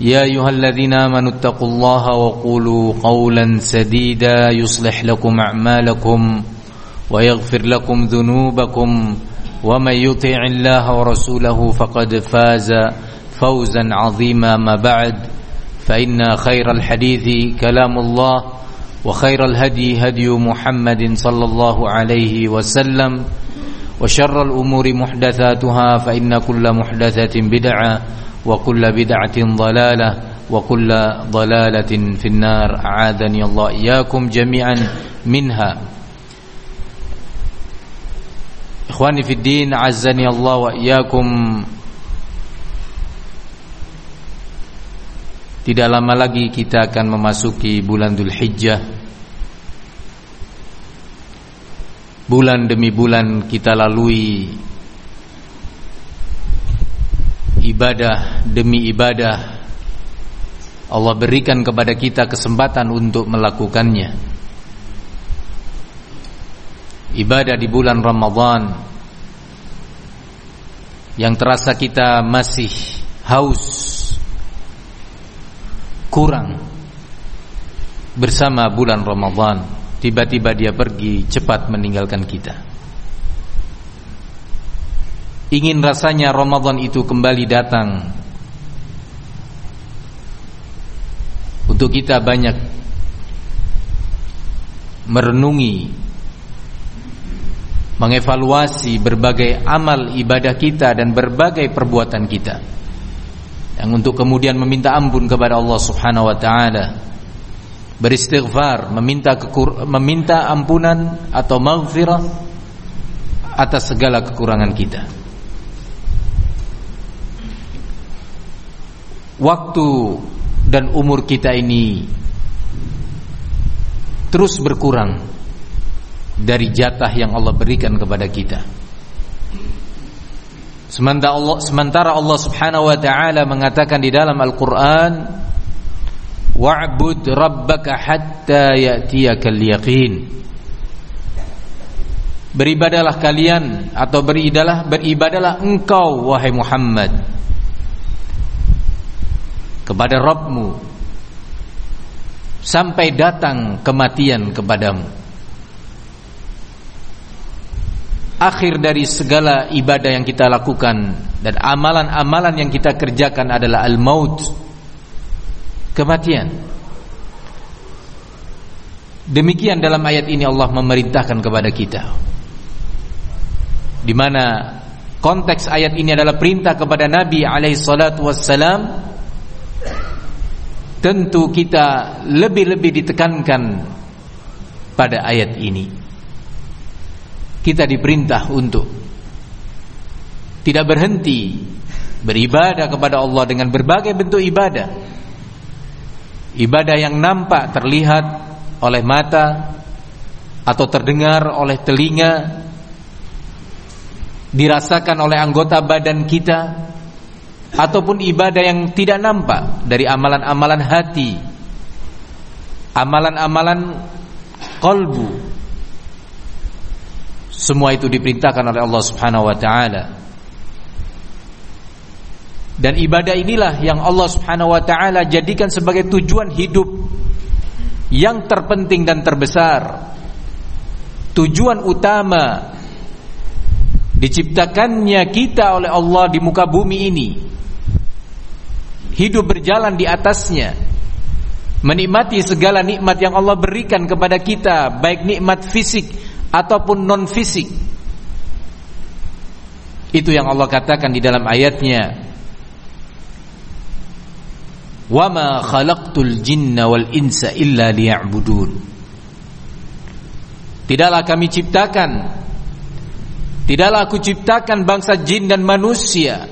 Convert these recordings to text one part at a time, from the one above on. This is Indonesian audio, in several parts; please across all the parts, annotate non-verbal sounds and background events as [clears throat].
يا أيها الذين آمنوا اتقوا الله وقولوا قولا سديدا يصلح لكم أعمالكم ويغفر لكم ذنوبكم ومن يطع الله ورسوله فقد فاز فوزا عظيما ما بعد. فإن خير الحديث كلام الله وخير الهدي هدي محمد صلى الله عليه وسلم وشر الأمور محدثاتها فإن كل محدثة بدعة وكل بدعة ضلالة وكل ضلالة في النار أعاذني الله إياكم جميعا منها إخواني في الدين عزني الله وإياكم Tidak lama lagi kita akan memasuki bulan Dhul Hijjah Bulan demi bulan kita lalui Ibadah demi ibadah Allah berikan kepada kita kesempatan untuk melakukannya. Ibadah di bulan Ramadhan Yang terasa kita masih haus kurang bersama bulan Ramadhan tiba-tiba dia pergi cepat meninggalkan kita ingin rasanya Ramadhan itu kembali datang. Untuk kita banyak merenungi mengevaluasi berbagai amal ibadah kita dan berbagai perbuatan kita. Yang untuk kemudian meminta ampun kepada Allah Subhanahu wa taala beristighfar meminta kekur meminta ampunan atau maghfirah atas segala kekurangan kita waktu dan umur kita ini terus berkurang dari jatah yang Allah berikan kepada kita. Sementara Allah, sementara Allah Subhanahu wa taala mengatakan di dalam Al-Qur'an wa'bud rabbaka hatta ya'tiyakal yaqin Beribadalah kalian atau beribadalah beribadalah engkau wahai Muhammad kepada Rabbmu. Sampai datang kematian kepadamu. Akhir dari segala ibadah yang kita lakukan dan amalan-amalan yang kita kerjakan adalah al-maut. Kematian. Demikian dalam ayat ini Allah memerintahkan kepada kita. Di mana konteks ayat ini adalah perintah kepada Nabi alaihi salatu wassalam tentu kita lebih-lebih ditekankan pada ayat ini kita diperintah untuk tidak berhenti beribadah kepada Allah dengan berbagai bentuk ibadah. Ibadah yang nampak terlihat oleh mata atau terdengar oleh telinga dirasakan oleh anggota badan kita ataupun ibadah yang tidak nampak dari amalan-amalan hati amalan-amalan kolbu semua itu diperintahkan oleh Allah Subhanahu wa taala. Dan ibadah inilah yang Allah Subhanahu wa taala jadikan sebagai tujuan hidup yang terpenting dan terbesar. Tujuan utama diciptakannya kita oleh Allah di muka bumi ini. Hidup berjalan di atasnya. Menikmati segala nikmat yang Allah berikan kepada kita, baik nikmat fisik ataupun non fisik. Itu yang Allah katakan di dalam ayatnya. Wa ma khalaqtul jinna wal insa illa liya'budun. Tidaklah kami ciptakan Tidaklah aku ciptakan bangsa jin dan manusia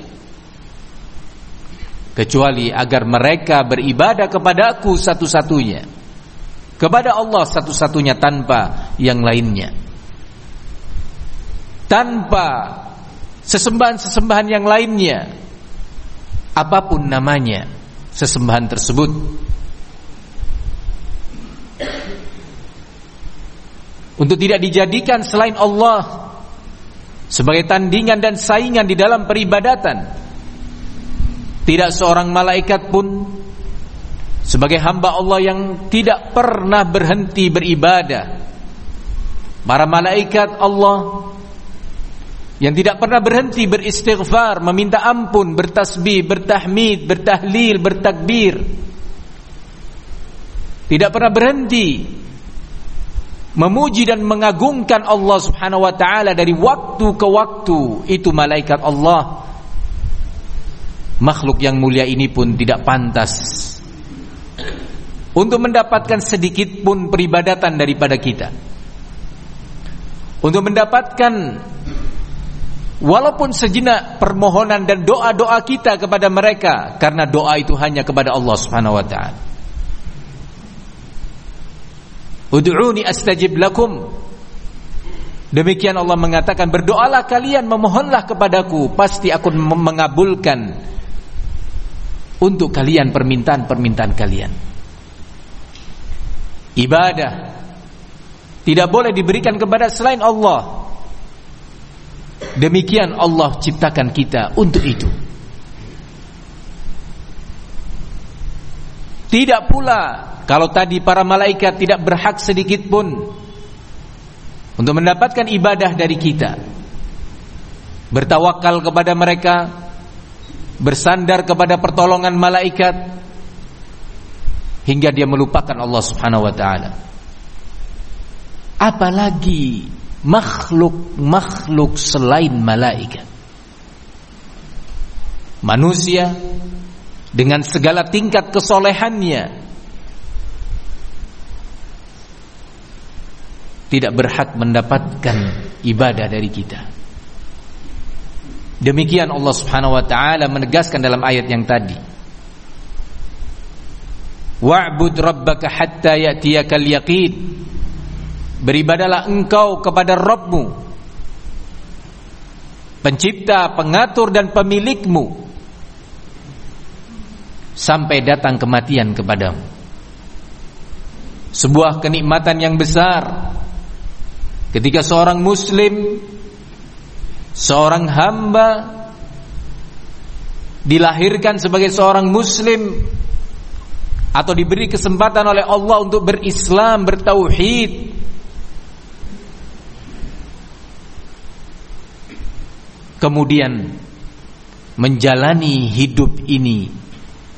kecuali agar mereka beribadah kepada aku satu-satunya. Kepada Allah satu-satunya tanpa yang lainnya. Tanpa sesembahan-sesembahan yang lainnya. Apa pun namanya sesembahan tersebut. Untuk tidak dijadikan selain Allah sebagai tandingan dan saingan di dalam peribadatan. Tidak seorang malaikat pun sebagai hamba Allah yang tidak pernah berhenti beribadah. Para malaikat Allah yang tidak pernah berhenti beristighfar, meminta ampun, bertasbih, bertahmid, bertahlil, bertakbir. Tidak pernah berhenti memuji dan mengagungkan Allah Subhanahu wa taala dari waktu ke waktu itu malaikat Allah makhluk yang mulia ini pun tidak pantas. Untuk mendapatkan sedikit pun peribadatan daripada kita. Untuk mendapatkan walaupun sejenak permohonan dan doa-doa kita kepada mereka karena doa itu hanya kepada Allah Subhanahu wa taala. Ud'uni astajib lakum. Demikian Allah mengatakan berdoalah kalian memohonlah kepadaku. Pasti aku mengabulkan untuk kalian permintaan-permintaan kalian. Ibadah tidak boleh diberikan kepada selain Allah. Demikian Allah ciptakan kita untuk itu. Tidak pula kalau tadi para malaikat tidak berhak sedikit pun untuk mendapatkan ibadah dari kita. Bertawakal kepada mereka, bersandar kepada pertolongan malaikat hingga dia melupakan Allah Subhanahu wa taala. Apalagi makhluk-makhluk selain malaikat. Manusia dengan segala tingkat kesolehannya tidak berhak mendapatkan ibadah dari kita. Demikian Allah Subhanahu wa taala menegaskan dalam ayat yang tadi. Wa'bud rabbaka hatta ya'tiyakal yaqin. Beribadalah engkau kepada Rabbmu pencipta, pengatur dan pemilikmu sampai datang kematian kepadamu. Sebuah kenikmatan yang besar Ketika seorang muslim Seorang hamba Dilahirkan sebagai seorang muslim Atau diberi kesempatan oleh Allah untuk berislam, bertauhid. Kemudian Menjalani hidup ini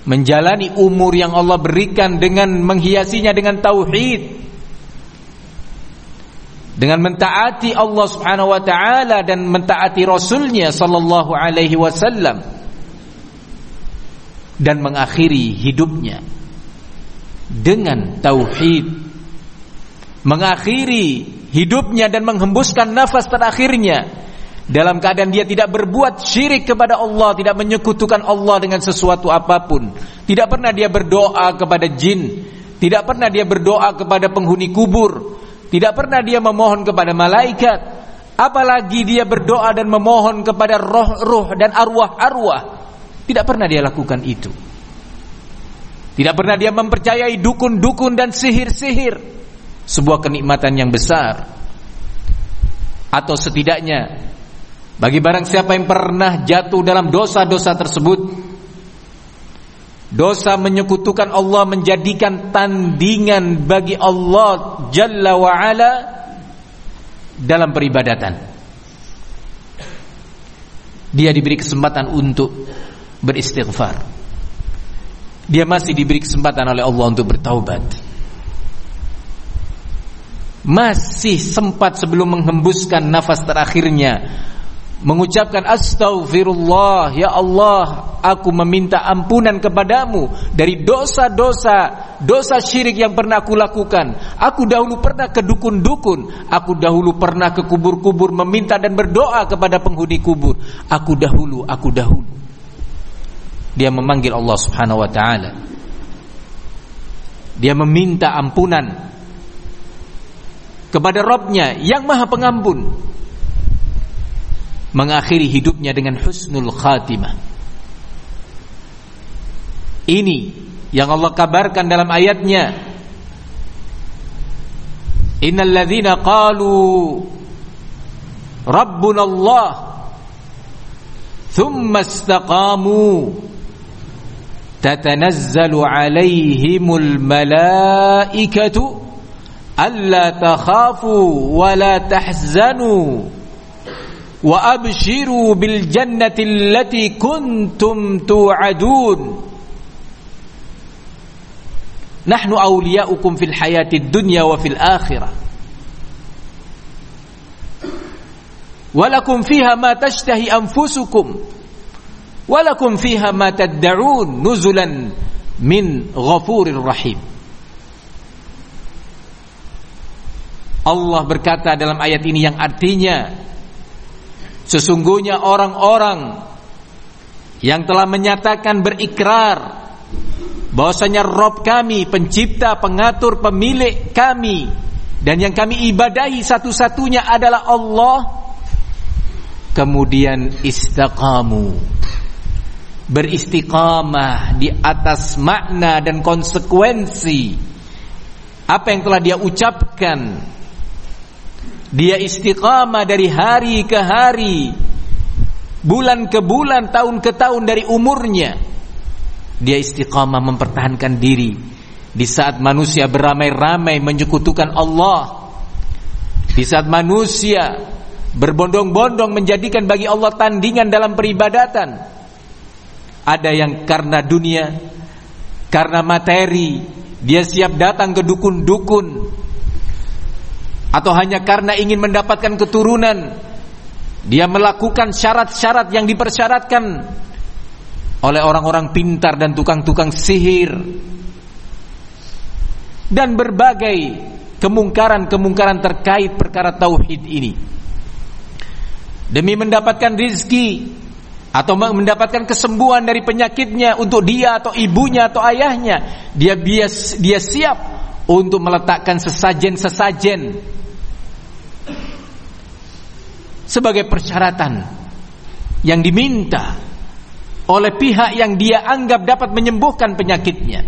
Menjalani umur yang Allah berikan Dengan menghiasinya dengan tauhid dengan mentaati Allah Subhanahu wa taala dan mentaati Rasulnya sallallahu alaihi wasallam. Dan mengakhiri hidupnya. Dengan tauhid. Mengakhiri hidupnya dan menghembuskan nafas terakhirnya. Dalam keadaan dia tidak berbuat syirik kepada Allah, tidak menyekutukan Allah dengan sesuatu apapun. Tidak pernah dia berdoa kepada jin, tidak pernah dia berdoa kepada penghuni kubur, tidak pernah dia memohon kepada malaikat, apalagi dia berdoa dan memohon kepada roh-roh dan arwah-arwah. Tidak pernah dia lakukan itu. Tidak pernah dia mempercayai dukun-dukun dan sihir-sihir. Sebuah kenikmatan yang besar. Atau setidaknya bagi barang siapa yang pernah jatuh dalam dosa-dosa tersebut Dosa menyekutukan Allah menjadikan tandingan bagi Allah Jalla wa ala dalam peribadatan. Dia diberi kesempatan untuk beristighfar. Dia masih diberi kesempatan oleh Allah untuk bertaubat. masih sempat sebelum menghembuskan nafas terakhirnya mengucapkan astaghfirullah ya Allah aku meminta ampunan kepadamu dari dosa-dosa dosa syirik yang pernah aku lakukan. Aku dahulu pernah ke dukun-dukun aku dahulu pernah ke kubur-kubur meminta dan berdoa kepada penghuni kubur. Aku dahulu aku dahulu. Dia memanggil Allah Subhanahu wa taala. Dia meminta ampunan kepada Robnya yang maha pengampun mengakhiri hidupnya dengan husnul khatimah. Ini yang Allah kabarkan dalam ayatnya. Innal ladzina qalu Rabbuna Allah thumma istaqamu tatanazzalu alaihimul malaikatu alla takhafu wa la tahzanu وأبشروا بالجنة التي كنتم توعدون. نحن أولياؤكم في الحياة الدنيا وفي الآخرة. ولكم فيها ما تشتهي أنفسكم. ولكم فيها ما تدعون نزلا من غفور رحيم. Allah berkata dalam ayat ini yang artinya Sesungguhnya orang-orang yang telah menyatakan berikrar bahwasanya Rob kami, pencipta, pengatur, pemilik kami dan yang kami ibadahi satu-satunya adalah Allah. Kemudian istiqamu beristiqamah di atas makna dan konsekuensi apa yang telah dia ucapkan dia istiqamah dari hari ke hari, bulan ke bulan, tahun ke tahun dari umurnya. Dia istiqamah mempertahankan diri di saat manusia beramai-ramai menyekutukan Allah. Di saat manusia berbondong-bondong menjadikan bagi Allah tandingan dalam peribadatan. Ada yang karena dunia, karena materi, dia siap datang ke dukun-dukun atau hanya karena ingin mendapatkan keturunan. Dia melakukan syarat-syarat yang dipersyaratkan oleh orang-orang pintar dan tukang-tukang sihir. Dan berbagai kemungkaran-kemungkaran terkait perkara tauhid ini. Demi mendapatkan rizki atau mendapatkan kesembuhan dari penyakitnya untuk dia atau ibunya atau ayahnya dia bias, dia siap untuk meletakkan sesajen-sesajen sebagai persyaratan yang diminta oleh pihak yang dia anggap dapat menyembuhkan penyakitnya.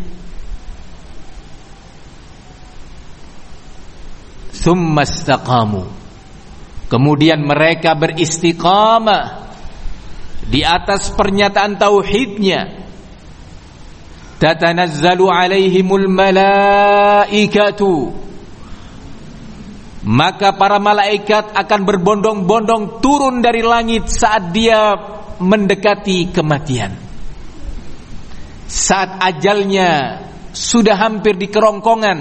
Thummastaqamu. Kemudian mereka beristiqamah di atas pernyataan tauhidnya. Tatanazzalu alaihimul malaikatu maka para malaikat akan berbondong-bondong turun dari langit saat dia mendekati kematian. Saat ajalnya sudah hampir di kerongkongan.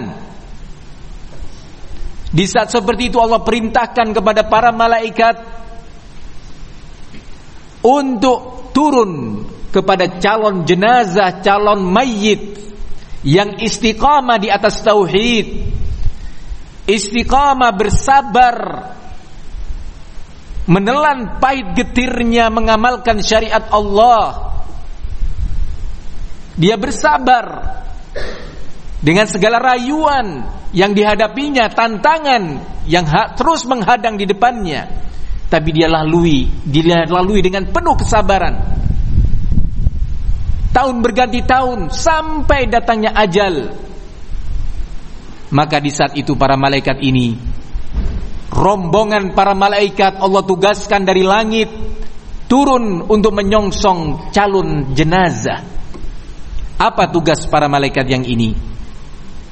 Di saat seperti itu Allah perintahkan kepada para malaikat untuk turun kepada calon jenazah, calon mayit yang istiqamah di atas tauhid istiqamah bersabar menelan pahit getirnya mengamalkan syariat Allah. Dia bersabar dengan segala rayuan yang dihadapinya tantangan yang terus menghadang di depannya. Tapi dia lalui dia lalui dengan penuh kesabaran tahun berganti tahun sampai datangnya ajal maka di saat itu para malaikat ini rombongan para malaikat Allah tugaskan dari langit turun untuk menyongsong calon jenazah. Apa tugas para malaikat yang ini?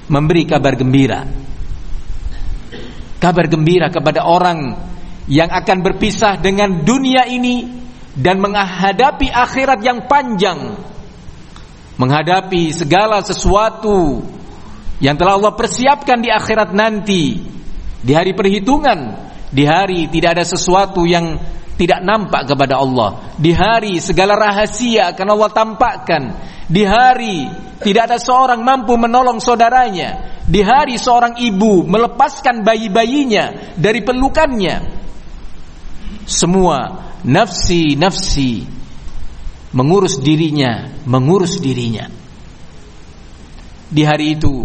Memberi kabar gembira. Kabar gembira kepada orang yang akan berpisah dengan dunia ini dan menghadapi akhirat yang panjang. Menghadapi segala sesuatu yang telah Allah persiapkan di akhirat nanti di hari perhitungan, di hari tidak ada sesuatu yang tidak nampak kepada Allah. Di hari segala rahasia akan Allah tampakkan. Di hari tidak ada seorang mampu menolong saudaranya. Di hari seorang ibu melepaskan bayi-bayinya dari pelukannya. Semua nafsi-nafsi mengurus dirinya, mengurus dirinya. Di hari itu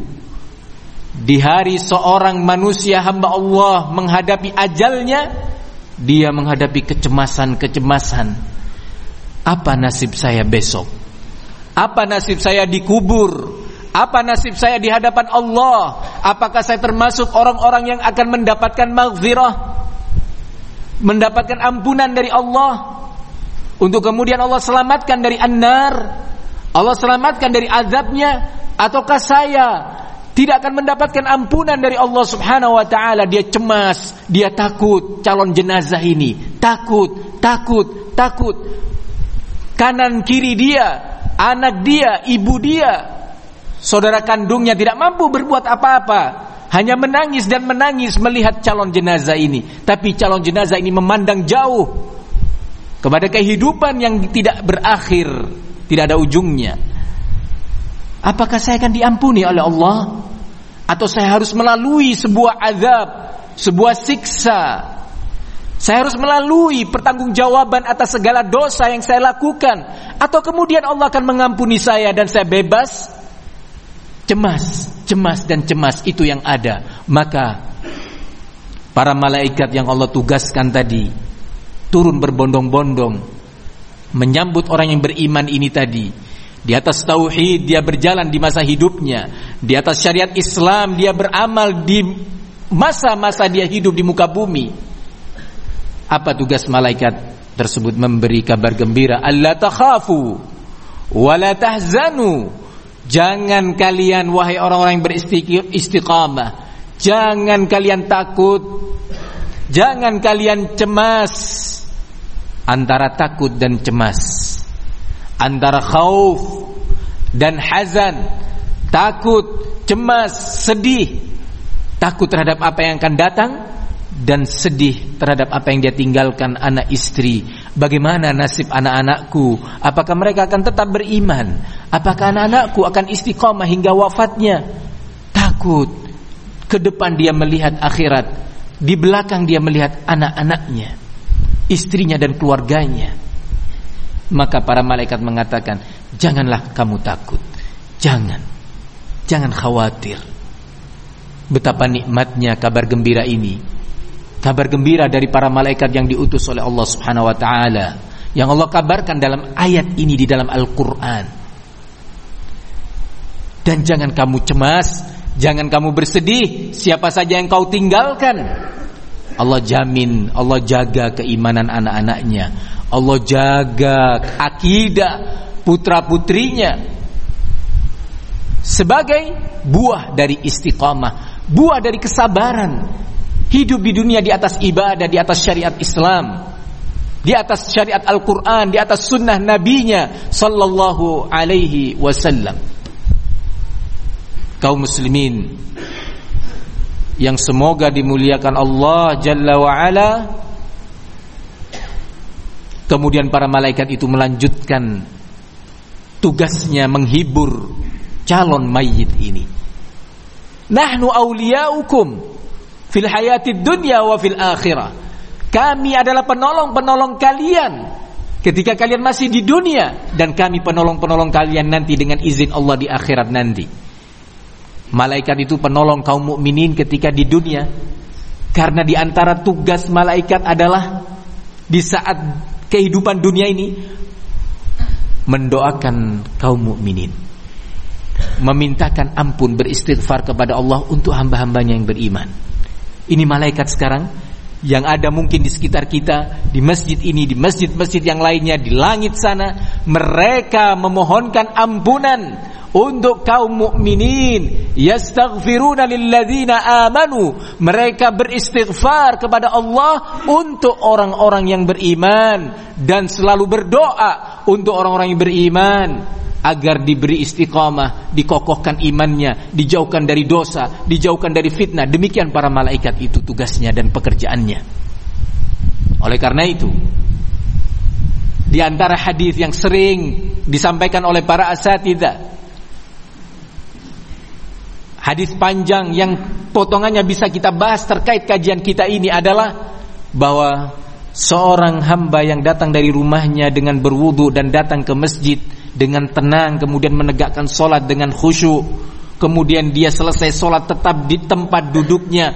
di hari seorang manusia hamba Allah menghadapi ajalnya dia menghadapi kecemasan-kecemasan. Apa nasib saya besok? Apa nasib saya dikubur? Apa nasib saya di hadapan Allah? Apakah saya termasuk orang-orang yang akan mendapatkan maghfirah? Mendapatkan ampunan dari Allah untuk kemudian Allah selamatkan dari annar Allah selamatkan dari azabnya ataukah saya tidak akan mendapatkan ampunan dari Allah Subhanahu wa taala. Dia cemas, dia takut calon jenazah ini, takut, takut, takut. Kanan kiri dia, anak dia, ibu dia, saudara kandungnya tidak mampu berbuat apa-apa. Hanya menangis dan menangis melihat calon jenazah ini. Tapi calon jenazah ini memandang jauh kepada kehidupan yang tidak berakhir, tidak ada ujungnya. Apakah saya akan diampuni oleh Allah? atau saya harus melalui sebuah azab, sebuah siksa. Saya harus melalui pertanggungjawaban atas segala dosa yang saya lakukan atau kemudian Allah akan mengampuni saya dan saya bebas. Cemas, cemas dan cemas itu yang ada. Maka para malaikat yang Allah tugaskan tadi turun berbondong-bondong menyambut orang yang beriman ini tadi di atas tauhid dia berjalan di masa hidupnya. Di atas syariat Islam dia beramal di masa-masa dia hidup di muka bumi. Apa tugas malaikat tersebut memberi kabar gembira? Allah takhafu wa la tahzanu. Jangan kalian wahai orang-orang yang beristiqamah, jangan kalian takut, jangan kalian cemas. Antara takut dan cemas antara khauf dan hazan, takut, cemas, sedih, takut terhadap apa yang akan datang dan sedih terhadap apa yang dia tinggalkan anak istri. Bagaimana nasib anak-anakku? Apakah mereka akan tetap beriman? Apakah anak-anakku akan istiqomah hingga wafatnya? Takut. Ke depan dia melihat akhirat, di belakang dia melihat anak-anaknya, istrinya dan keluarganya. Maka para malaikat mengatakan, "Janganlah kamu takut. Jangan. Jangan khawatir." Betapa nikmatnya kabar gembira ini. Kabar gembira dari para malaikat yang diutus oleh Allah Subhanahu wa taala yang Allah kabarkan dalam ayat ini di dalam Al-Qur'an. Dan jangan kamu cemas, jangan kamu bersedih, siapa saja yang kau tinggalkan. Allah jamin, Allah jaga keimanan anak-anaknya. Allah jaga akidah putra-putrinya sebagai buah dari istiqamah, buah dari kesabaran. Hidup di dunia di atas ibadah, di atas syariat Islam, di atas syariat Al-Qur'an, di atas sunnah nabinya sallallahu alaihi wasallam. Kaum muslimin yang semoga dimuliakan Allah Jalla wa ala Kemudian para malaikat itu melanjutkan tugasnya menghibur calon mayit ini. Nahnu awliyaukum fil hayatid dunya wa fil akhirah. Kami adalah penolong-penolong kalian ketika kalian masih di dunia dan kami penolong-penolong kalian nanti dengan izin Allah di akhirat nanti. Malaikat itu penolong kaum mukminin ketika di dunia. Karena di antara tugas malaikat adalah di saat kehidupan dunia ini mendoakan kaum mukminin. Memintakan ampun beristighfar kepada Allah untuk hamba-hambanya yang beriman. Ini malaikat sekarang yang ada mungkin di sekitar kita di masjid ini di masjid-masjid yang lainnya di langit sana mereka memohonkan ampunan untuk kaum mukminin. Yastaghfiruna lilladzina amanu. Mereka beristighfar kepada Allah untuk orang-orang yang beriman dan selalu berdoa untuk orang-orang yang beriman agar diberi istiqamah, dikokohkan imannya, dijauhkan dari dosa, dijauhkan dari fitnah. Demikian para malaikat itu tugasnya dan pekerjaannya. Oleh karena itu, di antara hadis yang sering disampaikan oleh para asatidzah Hadis panjang yang potongannya bisa kita bahas terkait kajian kita ini adalah bahwa seorang hamba yang datang dari rumahnya dengan berwudu dan datang ke masjid dengan tenang kemudian menegakkan solat dengan khusyuk kemudian dia selesai solat tetap di tempat duduknya.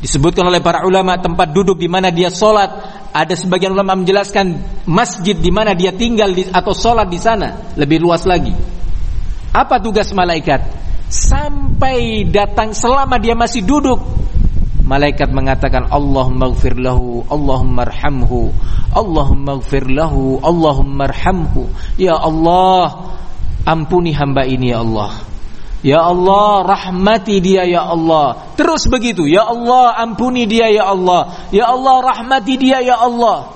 Disebutkan oleh para ulama tempat duduk di mana dia solat. Ada sebagian ulama menjelaskan masjid di mana dia tinggal atau solat di sana. Lebih luas lagi. Apa tugas malaikat? Sampai datang selama dia masih duduk malaikat mengatakan Allahumma gfir lahu Allahumma arhamhu Allahumma gfir lahu Allahumma arhamhu. Ya Allah ampuni hamba ini ya Allah. Ya Allah rahmati dia ya Allah. Terus begitu ya Allah ampuni dia ya Allah. Ya Allah rahmati dia ya Allah.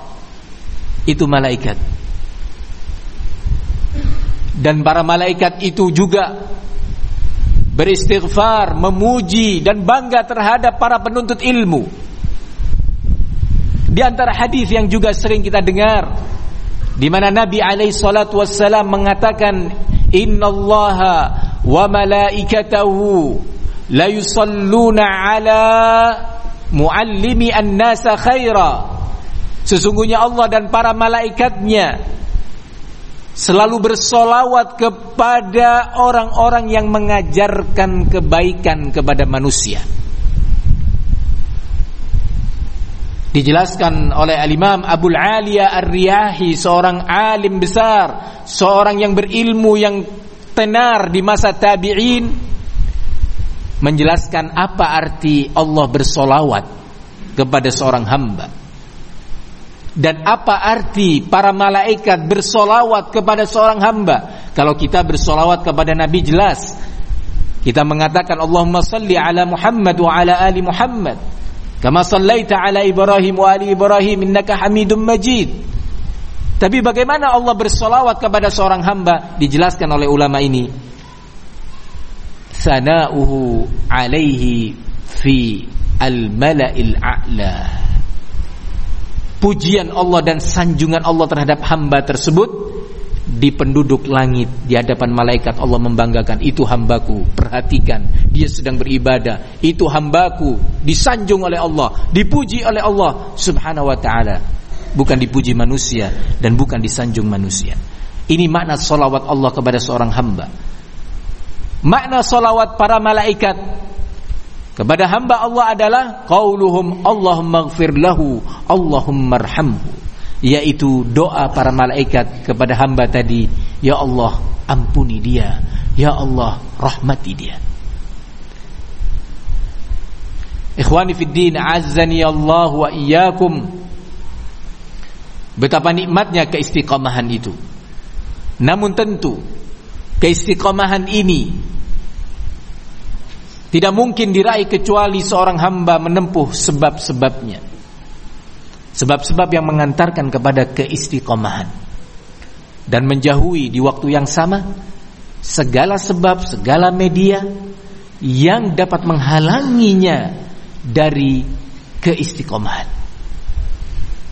Itu malaikat. Dan para malaikat itu juga beristighfar, memuji dan bangga terhadap para penuntut ilmu. Di antara hadis yang juga sering kita dengar di mana Nabi alaihi salatu wassalam mengatakan innallaha wa malaikatahu la yusalluna ala muallimi an-nasa khaira. Sesungguhnya Allah dan para malaikatnya selalu bersolawat kepada orang-orang yang mengajarkan kebaikan kepada manusia. Dijelaskan oleh Al-Imam Abdul Aliyah Ar-Riyahi Seorang alim besar Seorang yang berilmu yang tenar di masa tabi'in Menjelaskan apa arti Allah bersolawat Kepada seorang hamba dan apa arti para malaikat bersolawat kepada seorang hamba? Kalau kita bersolawat kepada Nabi jelas. Kita mengatakan Allahumma salli ala Muhammad wa ala ali Muhammad. Kama sallaita ala Ibrahim wa ali Ibrahim innaka hamidum majid. Tapi bagaimana Allah bersolawat kepada seorang hamba? Dijelaskan oleh ulama ini. Sana'uhu alaihi fi al-mala'il a'la pujian Allah dan sanjungan Allah terhadap hamba tersebut di penduduk langit di hadapan malaikat. Allah membanggakan itu hambaku perhatikan dia sedang beribadah. Itu hambaku disanjung oleh Allah dipuji oleh Allah. Subhanahu wa taala. Bukan dipuji manusia dan bukan disanjung manusia. Ini makna solawat Allah kepada seorang hamba. Makna solawat para malaikat kepada hamba Allah adalah qauluhum Allahumma gfir lahu Allahumma arhamhu yaitu doa para malaikat kepada hamba tadi ya Allah ampuni dia. Ya Allah rahmati dia. Ikhwani fid din azzani Allah wa iyyakum. Betapa nikmatnya keistiqomahan itu. Namun tentu keistiqomahan ini tidak mungkin diraih kecuali seorang hamba menempuh sebab-sebabnya. Sebab-sebab yang mengantarkan kepada keistiqomahan. Dan menjauhi di waktu yang sama segala sebab, segala media yang dapat menghalanginya dari keistiqomahan.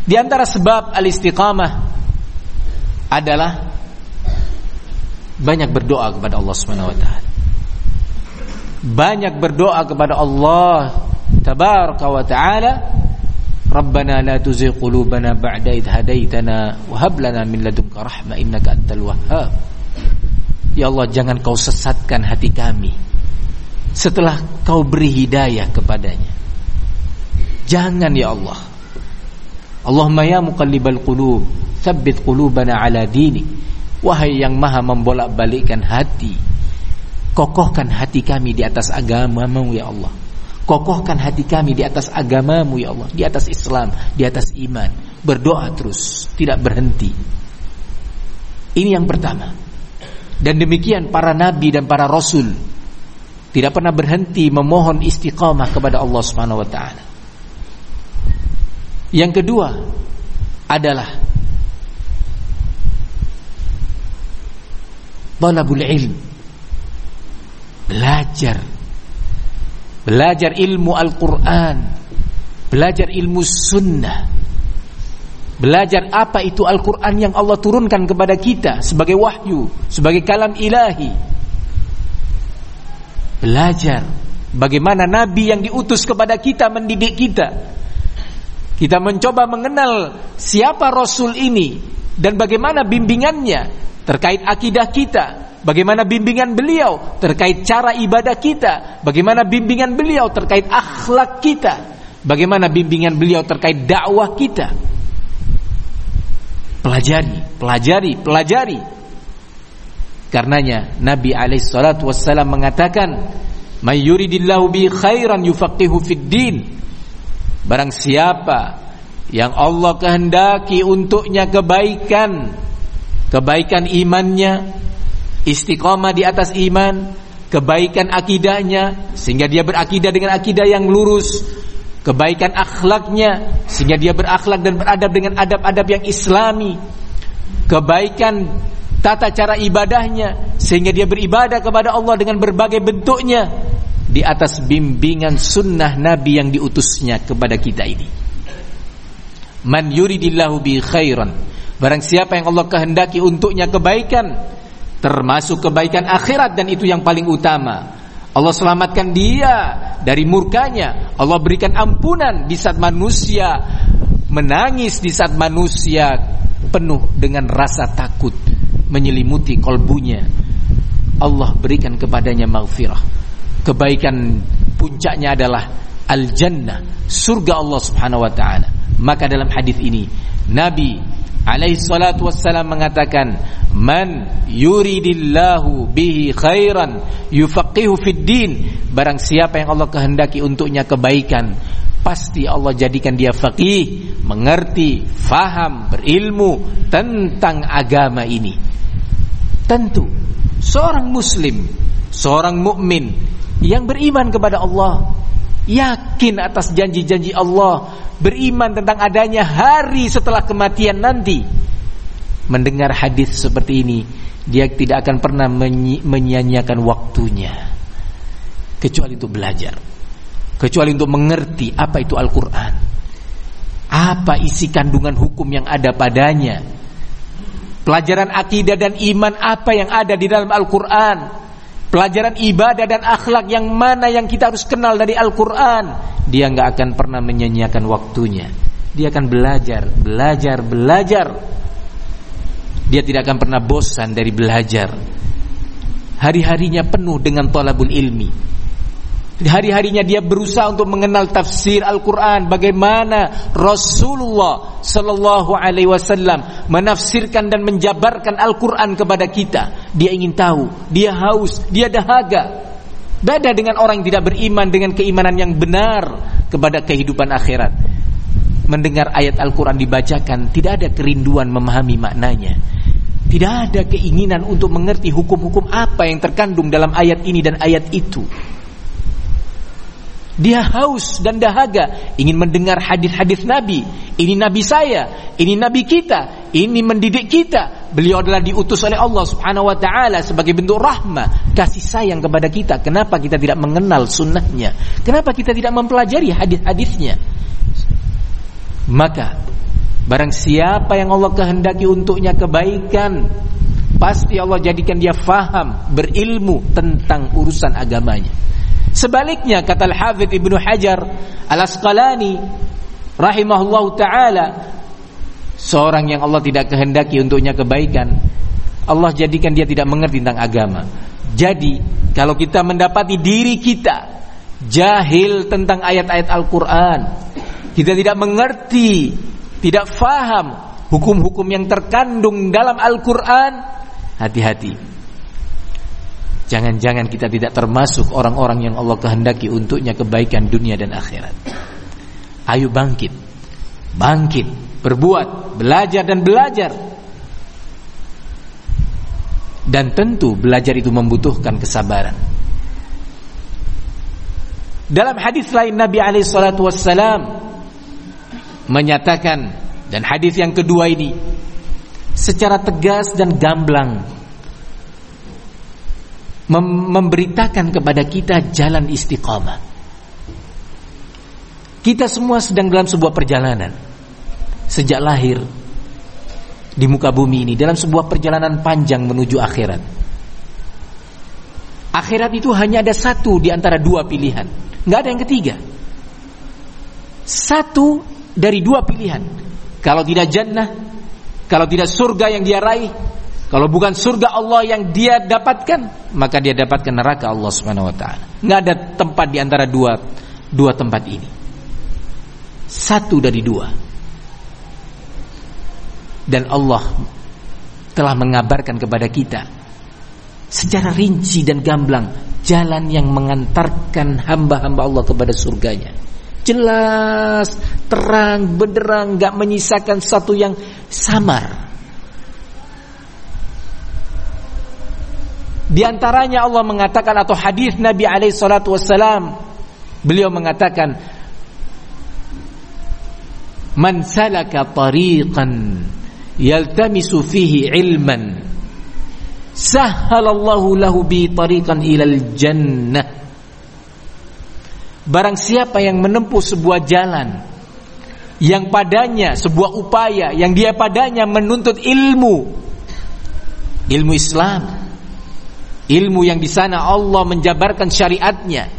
Di antara sebab al-istiqamah adalah banyak berdoa kepada Allah Subhanahu wa taala banyak berdoa kepada Allah tabaraka wa taala Rabbana la tuzigh qulubana ba'da idh hadaitana wa hab lana min ladunka rahmah innaka antal wahhab. Ya Allah jangan kau sesatkan hati kami setelah kau beri hidayah kepadanya. Jangan ya Allah. Allahumma ya muqallibal qulub tsabbit qulubana ala dini Wahai yang maha membolak-balikkan hati Kokohkan hati kami di atas agamamu ya Allah. Kokohkan hati kami di atas agamamu ya Allah. Di atas Islam, di atas iman. Berdoa terus, tidak berhenti. Ini yang pertama. Dan demikian para nabi dan para rasul Tidak pernah berhenti memohon istiqamah kepada Allah subhanahu wa ta'ala. Yang kedua adalah talabul ilm. Belajar. Belajar ilmu Al-Qur'an. Belajar ilmu sunnah. Belajar apa itu Al-Quran yang Allah turunkan kepada kita sebagai wahyu, sebagai kalam ilahi. Belajar bagaimana Nabi yang diutus kepada kita mendidik kita. Kita mencoba mengenal siapa Rasul ini dan bagaimana bimbingannya terkait akidah kita, bagaimana bimbingan beliau terkait cara ibadah kita, bagaimana bimbingan beliau terkait akhlak kita, bagaimana bimbingan beliau terkait dakwah kita. Pelajari, pelajari, pelajari. Karenanya Nabi alaihi mengatakan, "May yuridillahu bi khairan yufaqihu fid din." Barang siapa yang Allah kehendaki untuknya kebaikan, kebaikan imannya, istiqamah di atas iman, kebaikan akidahnya sehingga dia berakidah dengan akidah yang lurus, kebaikan akhlaknya sehingga dia berakhlak dan beradab dengan adab-adab yang islami kebaikan tata cara ibadahnya sehingga dia beribadah kepada Allah dengan berbagai bentuknya di atas bimbingan sunnah Nabi yang diutusnya kepada kita ini. Man yuridillahu bi khairan barang siapa yang Allah kehendaki untuknya kebaikan termasuk kebaikan akhirat dan itu yang paling utama Allah selamatkan dia dari murkanya. Allah berikan ampunan di saat manusia menangis, di saat manusia penuh dengan rasa takut menyelimuti kolbunya. Allah berikan kepadanya maghfirah. Kebaikan puncaknya adalah al-jannah, surga Allah Subhanahu wa taala. Maka dalam hadis ini Nabi alaihi salatu wassalam mengatakan man yuridillahu bihi khairan yufaqihu fid din. Barang siapa yang Allah kehendaki untuknya kebaikan pasti Allah jadikan dia faqih mengerti faham berilmu tentang agama ini. Tentu seorang muslim seorang mukmin yang beriman kepada Allah yakin atas janji-janji Allah, beriman tentang adanya hari setelah kematian nanti. Mendengar hadis seperti ini, dia tidak akan pernah menyanyiakan waktunya kecuali untuk belajar, kecuali untuk mengerti apa itu Al-Qur'an. Apa isi kandungan hukum yang ada padanya? Pelajaran akidah dan iman apa yang ada di dalam Al-Qur'an? Pelajaran ibadah dan akhlak yang mana yang kita harus kenal dari Al-Quran. Dia nggak akan pernah menyanyiakan waktunya. Dia akan belajar belajar belajar. Dia tidak akan pernah bosan dari belajar. Hari-harinya penuh dengan tolabul ilmi Hari-harinya dia berusaha untuk mengenal tafsir Al-Quran. Bagaimana Rasulullah Sallallahu alaihi wasallam Menafsirkan dan menjabarkan Al-Quran kepada kita. Dia ingin tahu. Dia haus, dia dahaga. Beda dengan orang yang tidak beriman Dengan keimanan yang benar Kepada kehidupan akhirat. Mendengar ayat Al-Quran dibacakan Tidak ada kerinduan memahami maknanya. Tidak ada keinginan untuk mengerti hukum-hukum apa yang terkandung dalam ayat ini dan ayat itu dia haus dan dahaga ingin mendengar hadis-hadis Nabi. Ini Nabi saya, ini Nabi kita, ini mendidik kita. Beliau adalah diutus oleh Allah Subhanahu wa taala sebagai bentuk rahmah, kasih sayang kepada kita. Kenapa kita tidak mengenal sunnahnya? Kenapa kita tidak mempelajari hadis-hadisnya? Maka barang siapa yang Allah kehendaki untuknya kebaikan, pasti Allah jadikan dia faham, berilmu tentang urusan agamanya. Sebaliknya kata Al-Hafidh Ibnu Hajar Al-Asqalani rahimahullahu taala seorang yang Allah tidak kehendaki untuknya kebaikan Allah jadikan dia tidak mengerti tentang agama. Jadi, kalau kita mendapati diri kita jahil tentang ayat-ayat Al-Qur'an, kita tidak mengerti, tidak faham hukum-hukum yang terkandung dalam Al-Qur'an, hati-hati Jangan-jangan kita tidak termasuk orang-orang yang Allah kehendaki untuknya kebaikan dunia dan akhirat. Ayo bangkit. Bangkit, berbuat, belajar dan belajar. Dan tentu belajar itu membutuhkan kesabaran. Dalam hadis lain Nabi wassalam menyatakan dan hadis yang kedua ini secara tegas dan gamblang memberitakan kepada kita jalan istiqamah. Kita semua sedang dalam sebuah perjalanan sejak lahir di muka bumi ini dalam sebuah perjalanan panjang menuju akhirat. Akhirat itu hanya ada satu di antara dua pilihan, nggak ada yang ketiga. Satu dari dua pilihan. Kalau tidak jannah, kalau tidak surga yang dia raih, kalau bukan surga Allah yang dia dapatkan, maka dia dapatkan neraka Allah Subhanahu wa taala. Enggak ada tempat di antara dua dua tempat ini. Satu dari dua. Dan Allah telah mengabarkan kepada kita secara rinci dan gamblang jalan yang mengantarkan hamba-hamba Allah kepada surganya. Jelas, terang, benderang, gak menyisakan satu yang samar. Di antaranya Allah mengatakan atau hadis Nabi alaihi salatu wassalam beliau mengatakan Man salaka tariqan yaltamisu fihi ilman sahhalallahu lahu bi tariqan ilal jannah. Barang siapa yang menempuh sebuah jalan yang padanya sebuah upaya yang dia padanya menuntut ilmu ilmu Islam Ilmu yang di sana Allah menjabarkan syariatnya.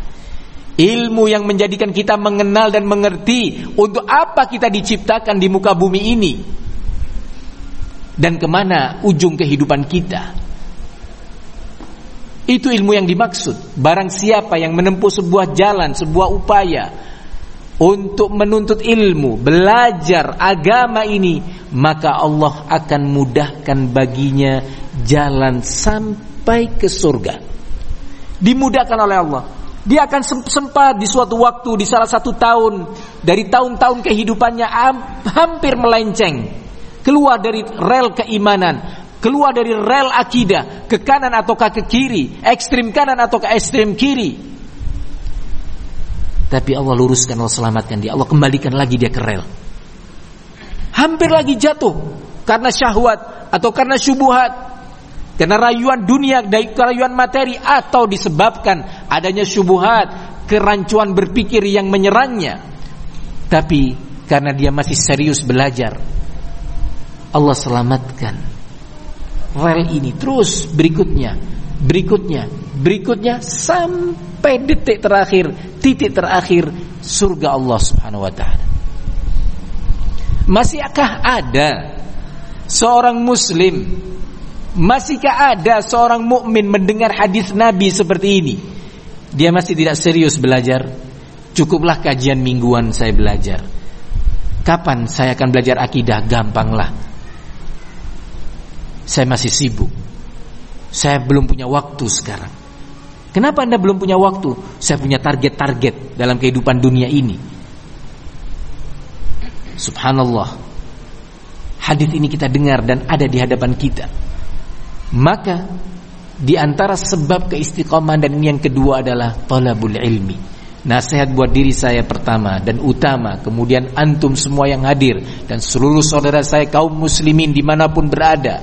Ilmu yang menjadikan kita mengenal dan mengerti untuk apa kita diciptakan di muka bumi ini. Dan ke mana ujung kehidupan kita. Itu ilmu yang dimaksud. Barang siapa yang menempuh sebuah jalan, sebuah upaya untuk menuntut ilmu, belajar agama ini, maka Allah akan mudahkan baginya jalan sampai sampai ke surga. Dimudahkan oleh Allah. Dia akan sempat di suatu waktu di salah satu tahun dari tahun-tahun kehidupannya hampir melenceng keluar dari rel keimanan, keluar dari rel akidah ke kanan ataukah ke kiri, ekstrim kanan atau ke ekstrim kiri. Tapi Allah luruskan, Allah selamatkan dia, Allah kembalikan lagi dia ke rel. Hampir lagi jatuh karena syahwat atau karena syubuhat karena rayuan dunia dari rayuan materi atau disebabkan adanya syubuhat, kerancuan berpikir yang menyerangnya. Tapi karena dia masih serius belajar, Allah selamatkan rel ini terus berikutnya, berikutnya, berikutnya sampai detik terakhir, titik terakhir surga Allah Subhanahu wa taala. Masihkah ada seorang muslim Masihkah ada seorang mukmin mendengar hadis Nabi seperti ini? Dia masih tidak serius belajar. Cukuplah kajian mingguan saya belajar. Kapan saya akan belajar akidah? Gampanglah. Saya masih sibuk. Saya belum punya waktu sekarang. Kenapa Anda belum punya waktu? Saya punya target-target dalam kehidupan dunia ini. Subhanallah. Hadis ini kita dengar dan ada di hadapan kita. Maka di antara sebab keistiqomahan dan yang kedua adalah talabul ilmi. Nasihat buat diri saya pertama dan utama Kemudian antum semua yang hadir Dan seluruh saudara saya kaum muslimin dimanapun berada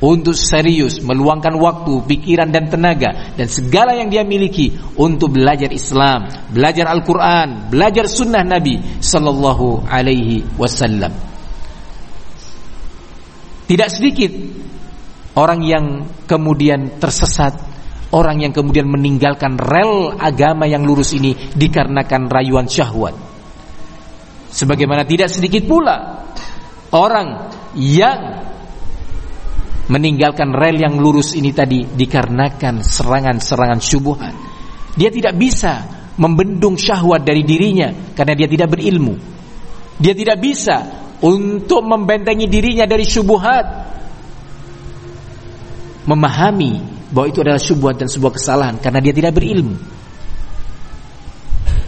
Untuk serius meluangkan waktu, pikiran dan tenaga Dan segala yang dia miliki Untuk belajar Islam Belajar Al-Quran Belajar sunnah Nabi Sallallahu alaihi wasallam Tidak sedikit orang yang kemudian tersesat, orang yang kemudian meninggalkan rel agama yang lurus ini dikarenakan rayuan syahwat. Sebagaimana tidak sedikit pula orang yang meninggalkan rel yang lurus ini tadi dikarenakan serangan-serangan syubhat. Dia tidak bisa membendung syahwat dari dirinya karena dia tidak berilmu. Dia tidak bisa untuk membentengi dirinya dari syubhat memahami bahwa itu adalah syubhat dan sebuah kesalahan karena dia tidak berilmu.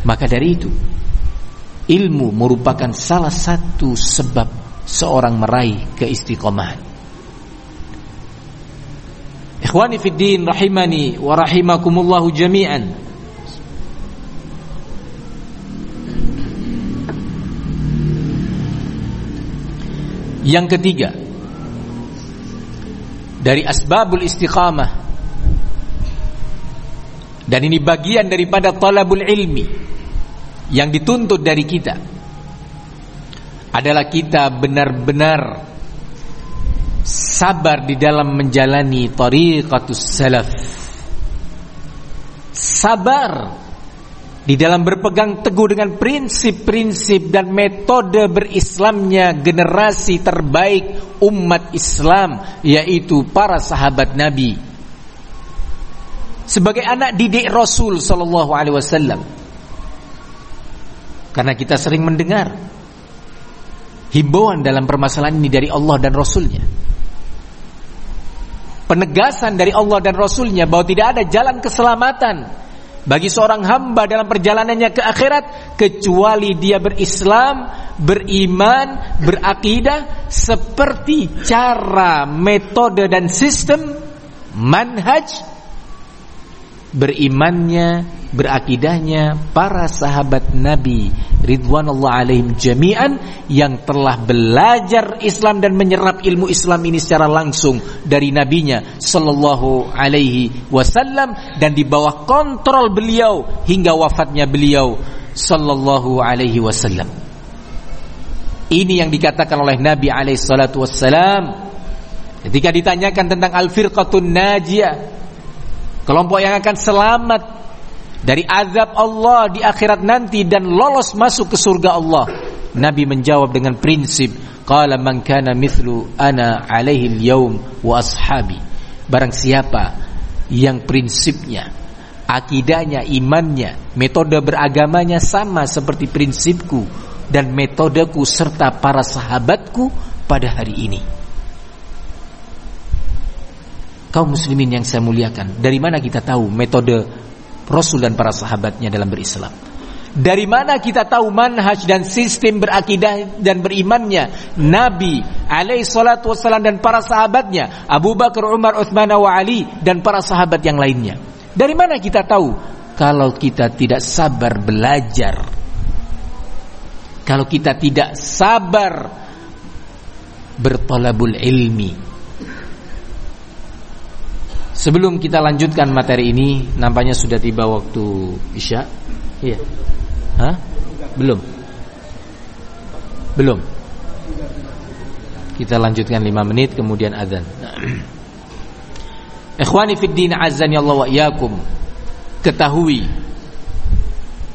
Maka dari itu, ilmu merupakan salah satu sebab seorang meraih keistiqomahan. Ikhwani fid din rahimani wa rahimakumullahu jami'an. Yang ketiga, dari asbabul istiqamah Dan ini bagian daripada talabul ilmi yang dituntut dari kita adalah kita benar-benar sabar di dalam menjalani tariqatus salaf. Sabar di dalam berpegang teguh dengan prinsip-prinsip dan metode berislamnya generasi terbaik umat Islam yaitu para sahabat Nabi. Sebagai anak didik Rasul sallallahu alaihi wasallam. Karena kita sering mendengar himbauan dalam permasalahan ini dari Allah dan Rasulnya. Penegasan dari Allah dan Rasulnya bahwa tidak ada jalan keselamatan bagi seorang hamba dalam perjalanannya ke akhirat kecuali dia berislam, beriman, berakidah seperti cara, metode dan sistem manhaj berimannya, berakidahnya para sahabat Nabi ridwanullah alaihim jami'an yang telah belajar Islam dan menyerap ilmu Islam ini secara langsung dari nabinya sallallahu alaihi wasallam dan di bawah kontrol beliau hingga wafatnya beliau sallallahu alaihi wasallam. Ini yang dikatakan oleh Nabi alaihi salatu wassalam ketika ditanyakan tentang al-firqatun najiyah Kelompok yang akan selamat dari azab Allah di akhirat nanti dan lolos masuk ke surga Allah. Nabi menjawab dengan prinsip, qala man kana mithlu ana alaihi al-yaum wa ashabi. Barang siapa yang prinsipnya, akidahnya, imannya, metode beragamanya sama seperti prinsipku dan metodeku serta para sahabatku pada hari ini kaum muslimin yang saya muliakan, dari mana kita tahu metode Rasul dan para sahabatnya dalam berislam? Dari mana kita tahu manhaj dan sistem berakidah dan berimannya? Nabi alaihi salatu wassalam dan para sahabatnya Abu Bakar, Umar, Uthman, wa Ali dan para sahabat yang lainnya. Dari mana kita tahu? Kalau kita tidak sabar belajar. Kalau kita tidak sabar bertolabul ilmi Sebelum kita lanjutkan materi ini, nampaknya sudah tiba waktu Isya. Iya. Hah? Belum. Belum. Kita lanjutkan 5 menit kemudian azan. [clears throat] Ikhwani fid din azani Allah wa iyyakum. Ketahui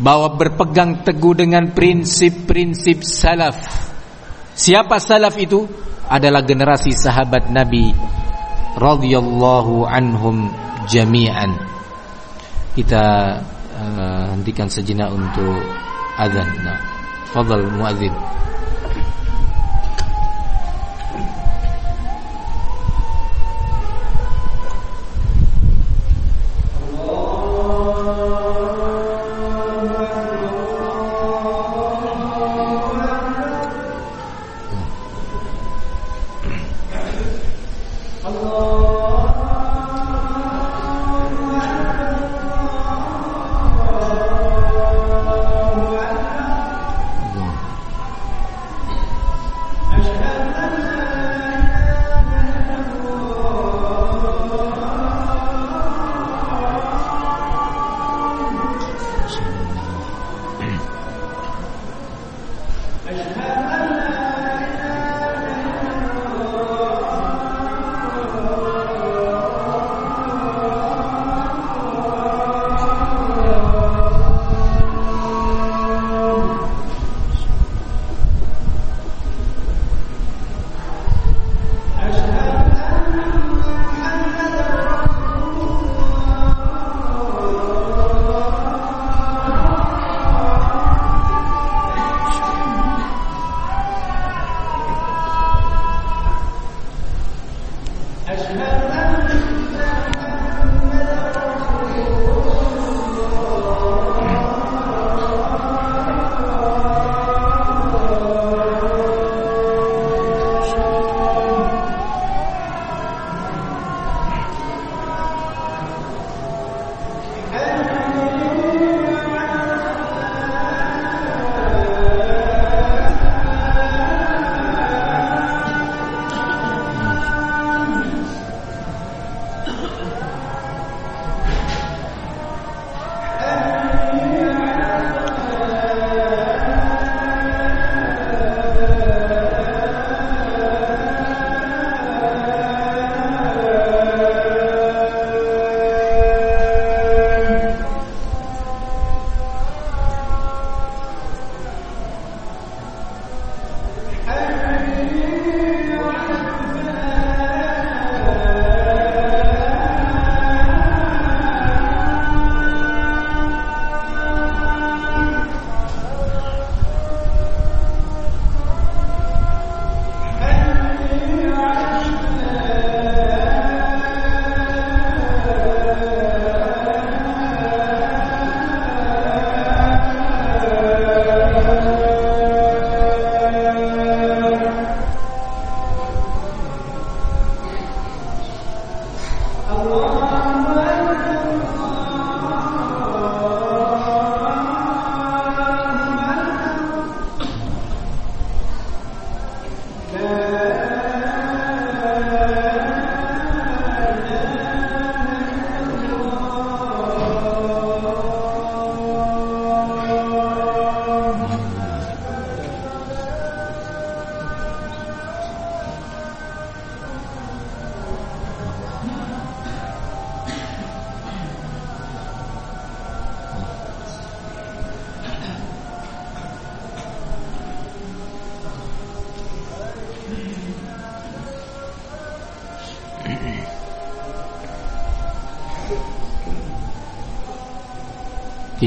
bahwa berpegang teguh dengan prinsip-prinsip salaf. Siapa salaf itu? Adalah generasi sahabat Nabi radhiyallahu anhum jami'an. Kita uh, hentikan sejenak untuk azan. Nah, fadal muadzin.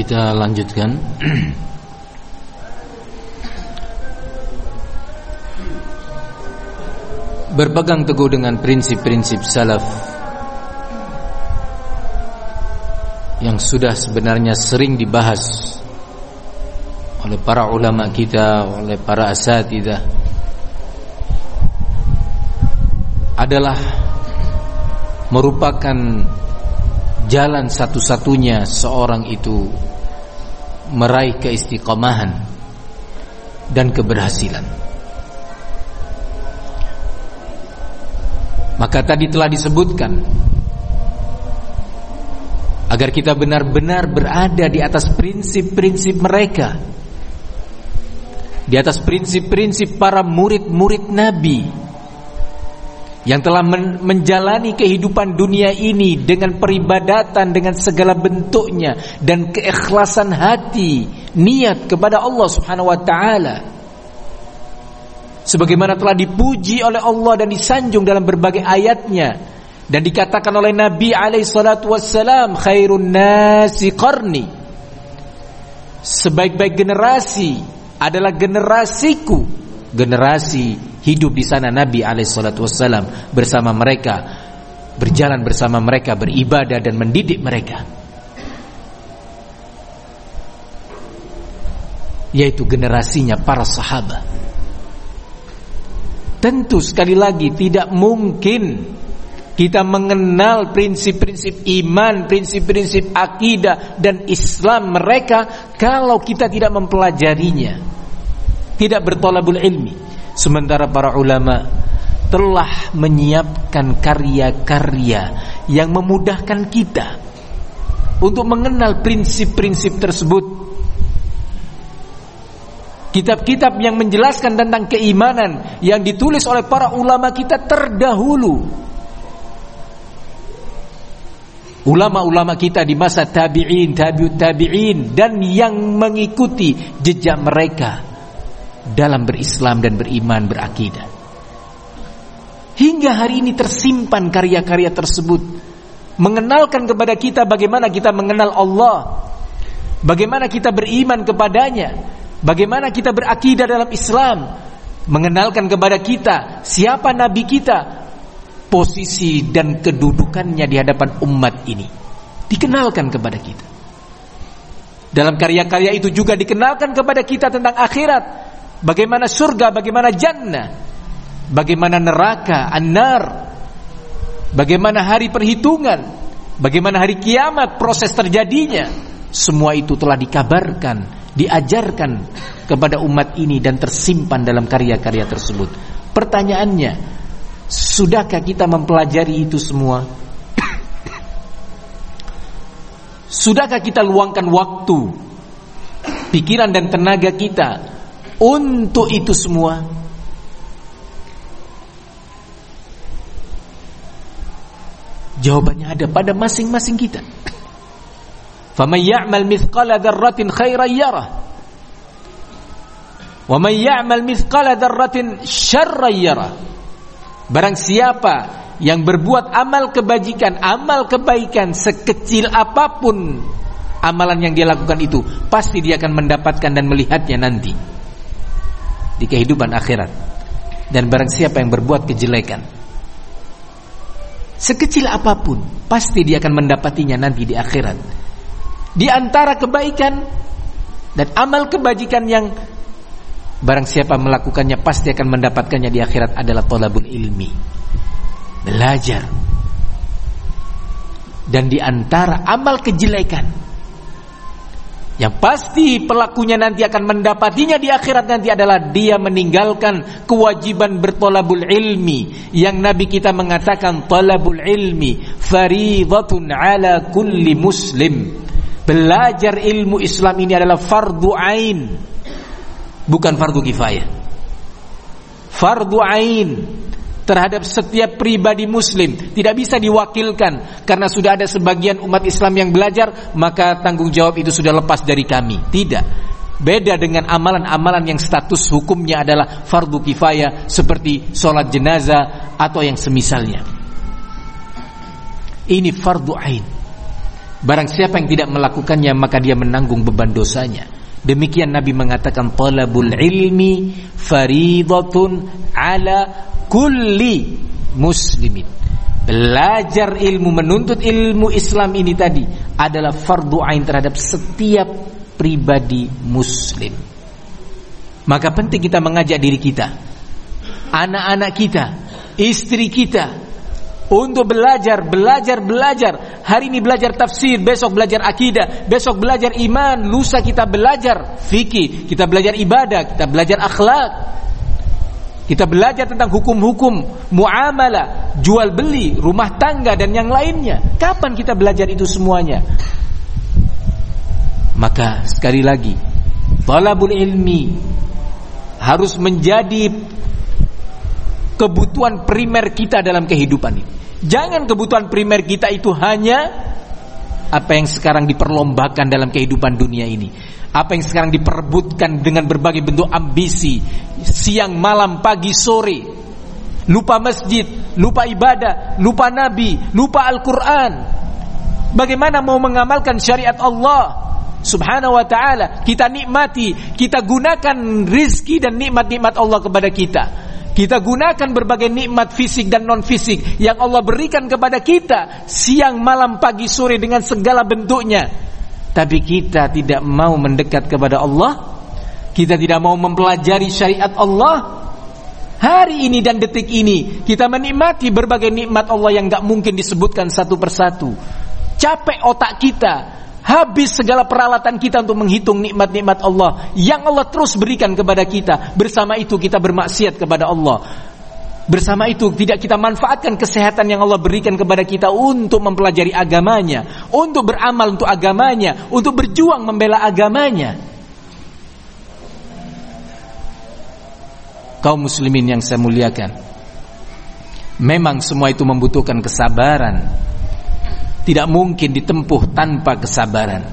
Kita lanjutkan. Berpegang teguh dengan prinsip-prinsip salaf Yang sudah sebenarnya sering dibahas Oleh para ulama kita Oleh para asatidah Adalah Merupakan Jalan satu-satunya seorang itu meraih keistiqomahan dan keberhasilan. Maka tadi telah disebutkan agar kita benar-benar berada di atas prinsip-prinsip mereka. Di atas prinsip-prinsip para murid-murid Nabi yang telah men menjalani kehidupan dunia ini dengan peribadatan dengan segala bentuknya dan keikhlasan hati, niat kepada Allah Subhanahu wa taala. Sebagaimana telah dipuji oleh Allah dan disanjung dalam berbagai ayatnya dan dikatakan oleh Nabi alaihi salatu wassalam khairun nasi qarni. Sebaik-baik generasi adalah generasiku, generasi hidup di sana Nabi alaihissalatu bersama mereka berjalan bersama mereka beribadah dan mendidik mereka yaitu generasinya para sahabat tentu sekali lagi tidak mungkin kita mengenal prinsip-prinsip iman, prinsip-prinsip akidah dan Islam mereka kalau kita tidak mempelajarinya. Tidak bertolabul ilmi. Sementara para ulama telah menyiapkan karya-karya yang memudahkan kita untuk mengenal prinsip-prinsip tersebut. Kitab-kitab yang menjelaskan tentang keimanan yang ditulis oleh para ulama kita terdahulu. Ulama-ulama kita di masa tabi'in, tabi'ut tabi'in dan yang mengikuti jejak mereka dalam berislam dan beriman berakidah. Hingga hari ini tersimpan karya-karya tersebut mengenalkan kepada kita bagaimana kita mengenal Allah, bagaimana kita beriman kepadanya, bagaimana kita berakidah dalam Islam, mengenalkan kepada kita siapa nabi kita, posisi dan kedudukannya di hadapan umat ini. Dikenalkan kepada kita. Dalam karya-karya itu juga dikenalkan kepada kita tentang akhirat, Bagaimana surga, bagaimana jannah, bagaimana neraka, an-nar, bagaimana hari perhitungan, bagaimana hari kiamat, proses terjadinya. Semua itu telah dikabarkan, diajarkan kepada umat ini dan tersimpan dalam karya-karya tersebut. Pertanyaannya, sudahkah kita mempelajari itu semua? Sudahkah kita luangkan waktu, pikiran dan tenaga kita untuk itu semua Jawabannya ada pada masing-masing kita. Ya'mal mithqala dzarratin khairan yarah. Wa man ya'mal mithqala syarran. Barang siapa yang berbuat amal kebajikan, amal kebaikan sekecil apa pun amalan yang dia lakukan itu, pasti dia akan mendapatkan dan melihatnya nanti di kehidupan akhirat. Dan barang siapa yang berbuat kejelekan sekecil apa pun pasti dia akan mendapatinya nanti di akhirat. Di antara kebaikan dan amal kebajikan yang barang siapa melakukannya pasti akan mendapatkannya di akhirat adalah tolabul ilmi. Belajar. Dan di antara amal kejelekan Yang pasti pelakunya nanti akan mendapatinya di akhirat nanti adalah dia meninggalkan kewajiban bertolabul ilmi yang Nabi kita mengatakan talabul ilmi faridatun ala kulli muslim. Belajar ilmu Islam ini adalah fardu ain bukan fardu kifayah. Fardu ain terhadap setiap pribadi muslim. Tidak bisa diwakilkan. Karena sudah ada sebagian umat Islam yang belajar maka tanggung jawab itu sudah lepas dari kami. Tidak. Beda dengan amalan-amalan yang status hukumnya adalah fardu kifayah seperti sholat jenazah atau yang semisalnya. Ini fardu ain. Barang siapa yang tidak melakukannya maka dia menanggung beban dosanya Demikian Nabi mengatakan talabul ilmi faridatun ala kulli muslimin. Belajar ilmu menuntut ilmu Islam ini tadi adalah fardu ain terhadap setiap pribadi muslim. Maka penting kita mengajak diri kita anak-anak kita istri kita untuk belajar, belajar, belajar. Hari ini belajar tafsir, besok belajar akidah, besok belajar iman, lusa kita belajar fikih, kita belajar ibadah, kita belajar akhlak. Kita belajar tentang hukum-hukum muamalah, jual beli, rumah tangga dan yang lainnya. Kapan kita belajar itu semuanya? Maka sekali lagi, talabul ilmi harus menjadi kebutuhan primer kita dalam kehidupan ini. Jangan kebutuhan primer kita itu hanya apa yang sekarang diperlombakan dalam kehidupan dunia ini. Apa yang sekarang diperebutkan dengan berbagai bentuk ambisi. Siang malam pagi sore. Lupa masjid lupa ibadah lupa nabi lupa Al-Qur'an. Bagaimana mau mengamalkan syariat Allah? Subhanahu wa taala kita nikmati kita gunakan rizki dan nikmat-nikmat Allah kepada kita kita gunakan berbagai nikmat fisik dan non fisik yang Allah berikan kepada kita siang malam pagi sore dengan segala bentuknya. Tapi kita tidak mau mendekat kepada Allah. Kita tidak mau mempelajari syariat Allah. Hari ini dan detik ini kita menikmati berbagai nikmat Allah yang gak mungkin disebutkan satu persatu. Capek otak kita habis segala peralatan kita untuk menghitung nikmat-nikmat Allah yang Allah terus berikan kepada kita bersama itu kita bermaksiat kepada Allah Bersama itu tidak kita manfaatkan kesehatan yang Allah berikan kepada kita untuk mempelajari agamanya, untuk beramal untuk agamanya, untuk berjuang membela agamanya. Kaum muslimin yang saya muliakan. Memang semua itu membutuhkan kesabaran. Tidak mungkin ditempuh tanpa kesabaran.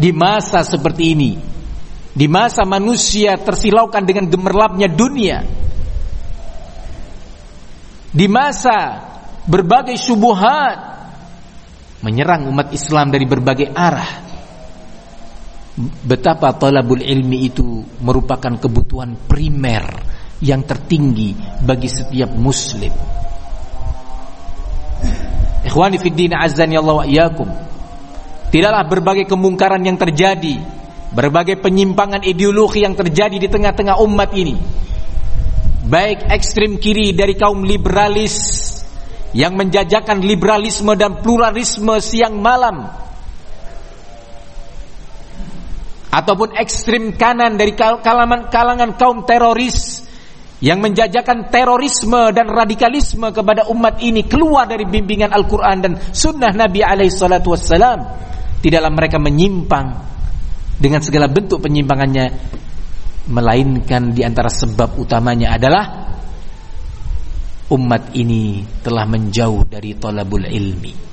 Di masa seperti ini, di masa manusia tersilaukan dengan gemerlapnya dunia Di masa berbagai subuhat Menyerang umat Islam dari berbagai arah Betapa talabul ilmi itu merupakan kebutuhan primer Yang tertinggi bagi setiap muslim Ikhwani fiddin azani Allah wa iyakum Tidaklah berbagai kemungkaran yang terjadi berbagai penyimpangan ideologi yang terjadi di tengah-tengah umat ini. Baik ekstrim kiri dari kaum liberalis yang menjajakan liberalisme dan pluralisme siang malam ataupun ekstrim kanan dari kalangan kaum teroris yang menjajakan terorisme dan radikalisme kepada umat ini keluar dari bimbingan Al-Quran dan sunnah Nabi alaihi salatu wassalam. Tidaklah mereka menyimpang dengan segala bentuk penyimpangannya melainkan di antara sebab utamanya adalah umat ini telah menjauh dari tolabul ilmi.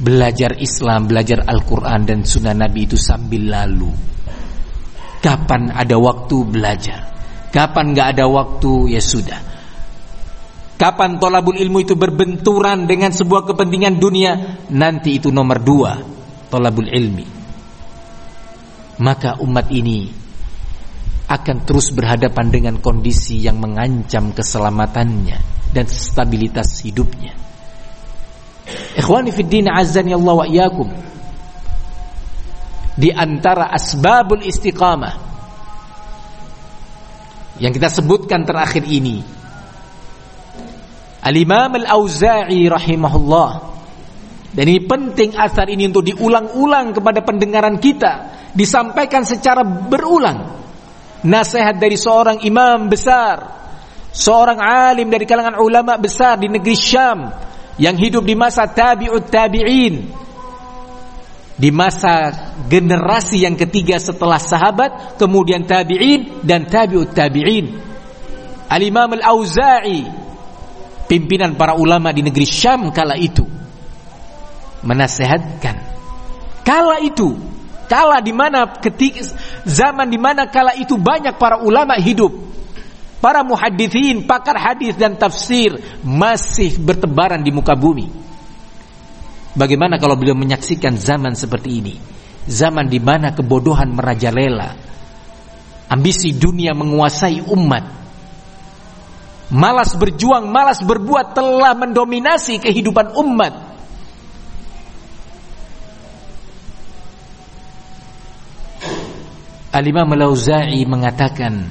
Belajar Islam belajar Al-Quran dan Sunnah Nabi itu sambil lalu. Kapan ada waktu belajar kapan gak ada waktu ya sudah kapan tolabul ilmu itu berbenturan dengan sebuah kepentingan dunia nanti itu nomor dua tolabul ilmi maka umat ini akan terus berhadapan dengan kondisi yang mengancam keselamatannya dan stabilitas hidupnya. Ikhwani azani Allah wa iyyakum. Di antara asbabul istiqamah yang kita sebutkan terakhir ini. Al-Imam Al-Auza'i rahimahullah. Dan ini penting asar ini untuk diulang-ulang kepada pendengaran kita, disampaikan secara berulang. Nasihat dari seorang imam besar, seorang alim dari kalangan ulama besar di negeri Syam. Yang hidup di masa tabi'ut tabi'in. Di masa generasi yang ketiga setelah sahabat, kemudian tabi'in dan tabi'ut tabi'in. Al-Imam Al-Auza'i, pimpinan para ulama di negeri Syam kala itu menasehatkan. Kala itu kala di mana ketika zaman di mana kala itu banyak para ulama hidup. Para muhadithin pakar hadis dan tafsir masih bertebaran di muka bumi bagaimana kalau beliau menyaksikan zaman seperti ini? Zaman di mana kebodohan merajalela? Ambisi dunia menguasai umat. Malas berjuang malas berbuat telah mendominasi kehidupan umat. Al-Imam Al-Auza'i mengatakan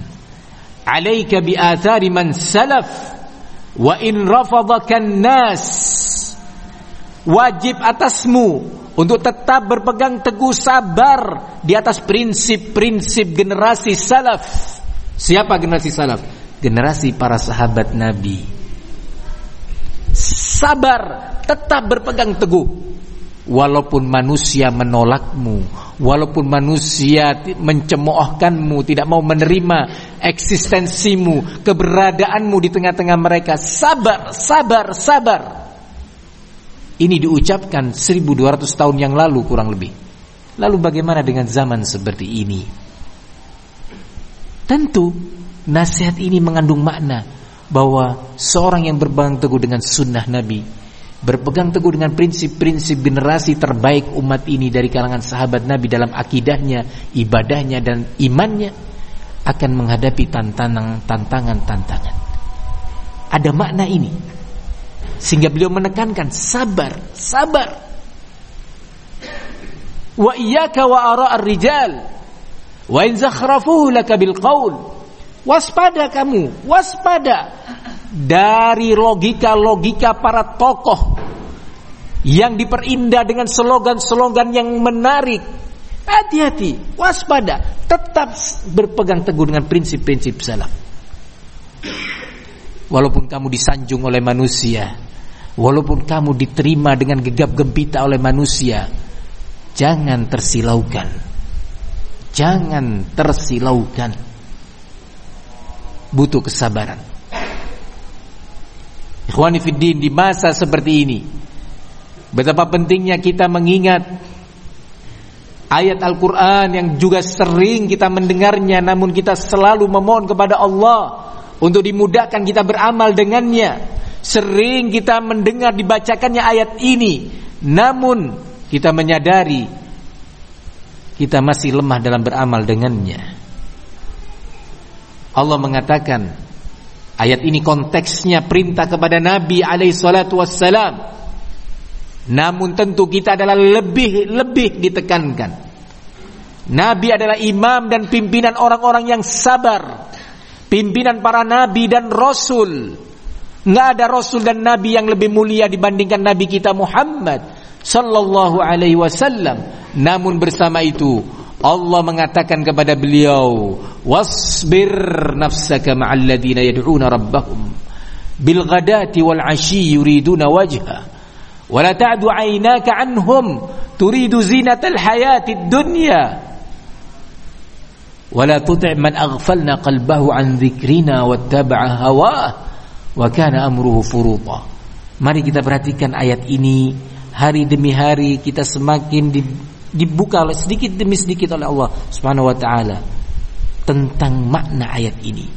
Alaika bi athari man salaf wa in rafadaka nas wajib atasmu untuk tetap berpegang teguh sabar di atas prinsip-prinsip generasi salaf. Siapa generasi salaf? Generasi para sahabat Nabi. Sabar, tetap berpegang teguh walaupun manusia menolakmu, walaupun manusia mencemoohkanmu, tidak mau menerima eksistensimu, keberadaanmu di tengah-tengah mereka, sabar, sabar, sabar. Ini diucapkan 1200 tahun yang lalu kurang lebih. Lalu bagaimana dengan zaman seperti ini? Tentu nasihat ini mengandung makna bahwa seorang yang berpegang teguh dengan sunnah Nabi berpegang teguh dengan prinsip-prinsip generasi terbaik umat ini dari kalangan sahabat Nabi dalam akidahnya, ibadahnya dan imannya akan menghadapi tantangan-tantangan-tantangan. Ada makna ini. Sehingga beliau menekankan sabar, sabar. Wa iyyaka wa ara'ar rijal wa in zakhrafuhu laka bil qaul. Waspada kamu, waspada dari logika-logika para tokoh yang diperindah dengan slogan-slogan yang menarik. Hati-hati, waspada, tetap berpegang teguh dengan prinsip-prinsip salaf. Walaupun kamu disanjung oleh manusia, walaupun kamu diterima dengan gegap gempita oleh manusia, jangan tersilaukan. Jangan tersilaukan. Butuh kesabaran. Ikhwani Fiddin di masa seperti ini Betapa pentingnya kita mengingat Ayat Al-Quran yang juga sering kita mendengarnya Namun kita selalu memohon kepada Allah Untuk dimudahkan kita beramal dengannya Sering kita mendengar dibacakannya ayat ini Namun kita menyadari Kita masih lemah dalam beramal dengannya Allah mengatakan Ayat ini konteksnya perintah kepada Nabi alaihi salatu wassalam. Namun tentu kita adalah lebih-lebih ditekankan. Nabi adalah imam dan pimpinan orang-orang yang sabar. Pimpinan para nabi dan rasul. Nggak ada rasul dan nabi yang lebih mulia dibandingkan nabi kita Muhammad sallallahu alaihi wasallam. Namun bersama itu Allah mengatakan kepada beliau, "Wasbir nafsaka ma'al ladzina yad'una rabbahum bil ghadati wal 'ashi yuriduna wajha. Wa la ta'du 'aynaka 'anhum turidu zinatal hayatid dunya. Wa la tuti' man aghfalna qalbahu 'an dzikrina wattaba'a hawah wa kana amruhu furuta." Mari kita perhatikan ayat ini hari demi hari kita semakin di dibuka sedikit demi sedikit oleh Allah Subhanahu wa taala tentang makna ayat ini.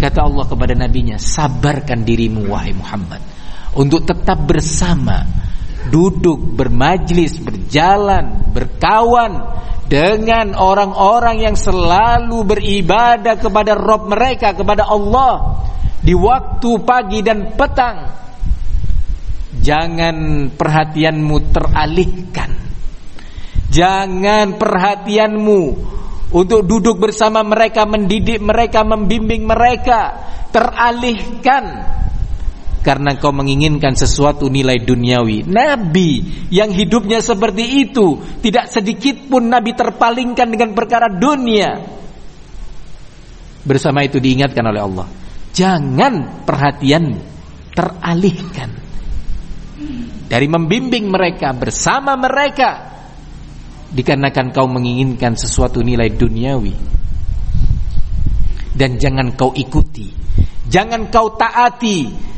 Kata Allah kepada nabinya, "Sabarkan dirimu wahai Muhammad untuk tetap bersama, duduk, bermajlis, berjalan, berkawan dengan orang-orang yang selalu beribadah kepada Rob mereka, kepada Allah di waktu pagi dan petang." Jangan perhatianmu teralihkan Jangan perhatianmu Untuk duduk bersama mereka Mendidik mereka, membimbing mereka Teralihkan karena kau menginginkan sesuatu nilai duniawi. Nabi yang hidupnya seperti itu, tidak sedikit pun Nabi terpalingkan dengan perkara dunia. Bersama itu diingatkan oleh Allah, jangan perhatian teralihkan dari membimbing mereka bersama mereka dikarenakan kau menginginkan sesuatu nilai duniawi dan jangan kau ikuti jangan kau taati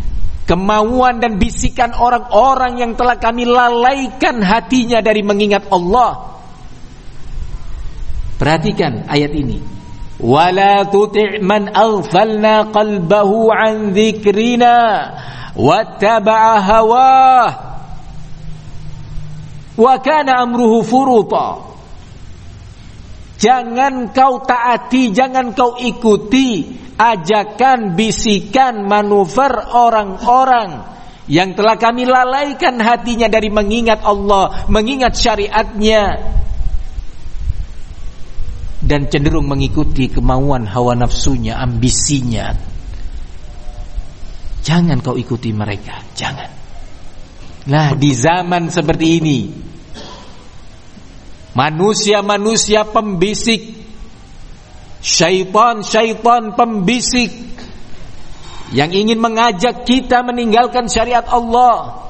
kemauan dan bisikan orang-orang yang telah kami lalaikan hatinya dari mengingat Allah. Perhatikan ayat ini. Wala tuti' man aghfalna qalbahu an dzikrina wattaba'a hawah wa kana amruhu furuta jangan kau taati jangan kau ikuti ajakan bisikan manuver orang-orang yang telah kami lalaikan hatinya dari mengingat Allah, mengingat syariatnya dan cenderung mengikuti kemauan hawa nafsunya, ambisinya. Jangan kau ikuti mereka, jangan. Nah di zaman seperti ini Manusia-manusia pembisik. Syaitan-syaitan pembisik. Yang ingin mengajak kita meninggalkan syariat Allah.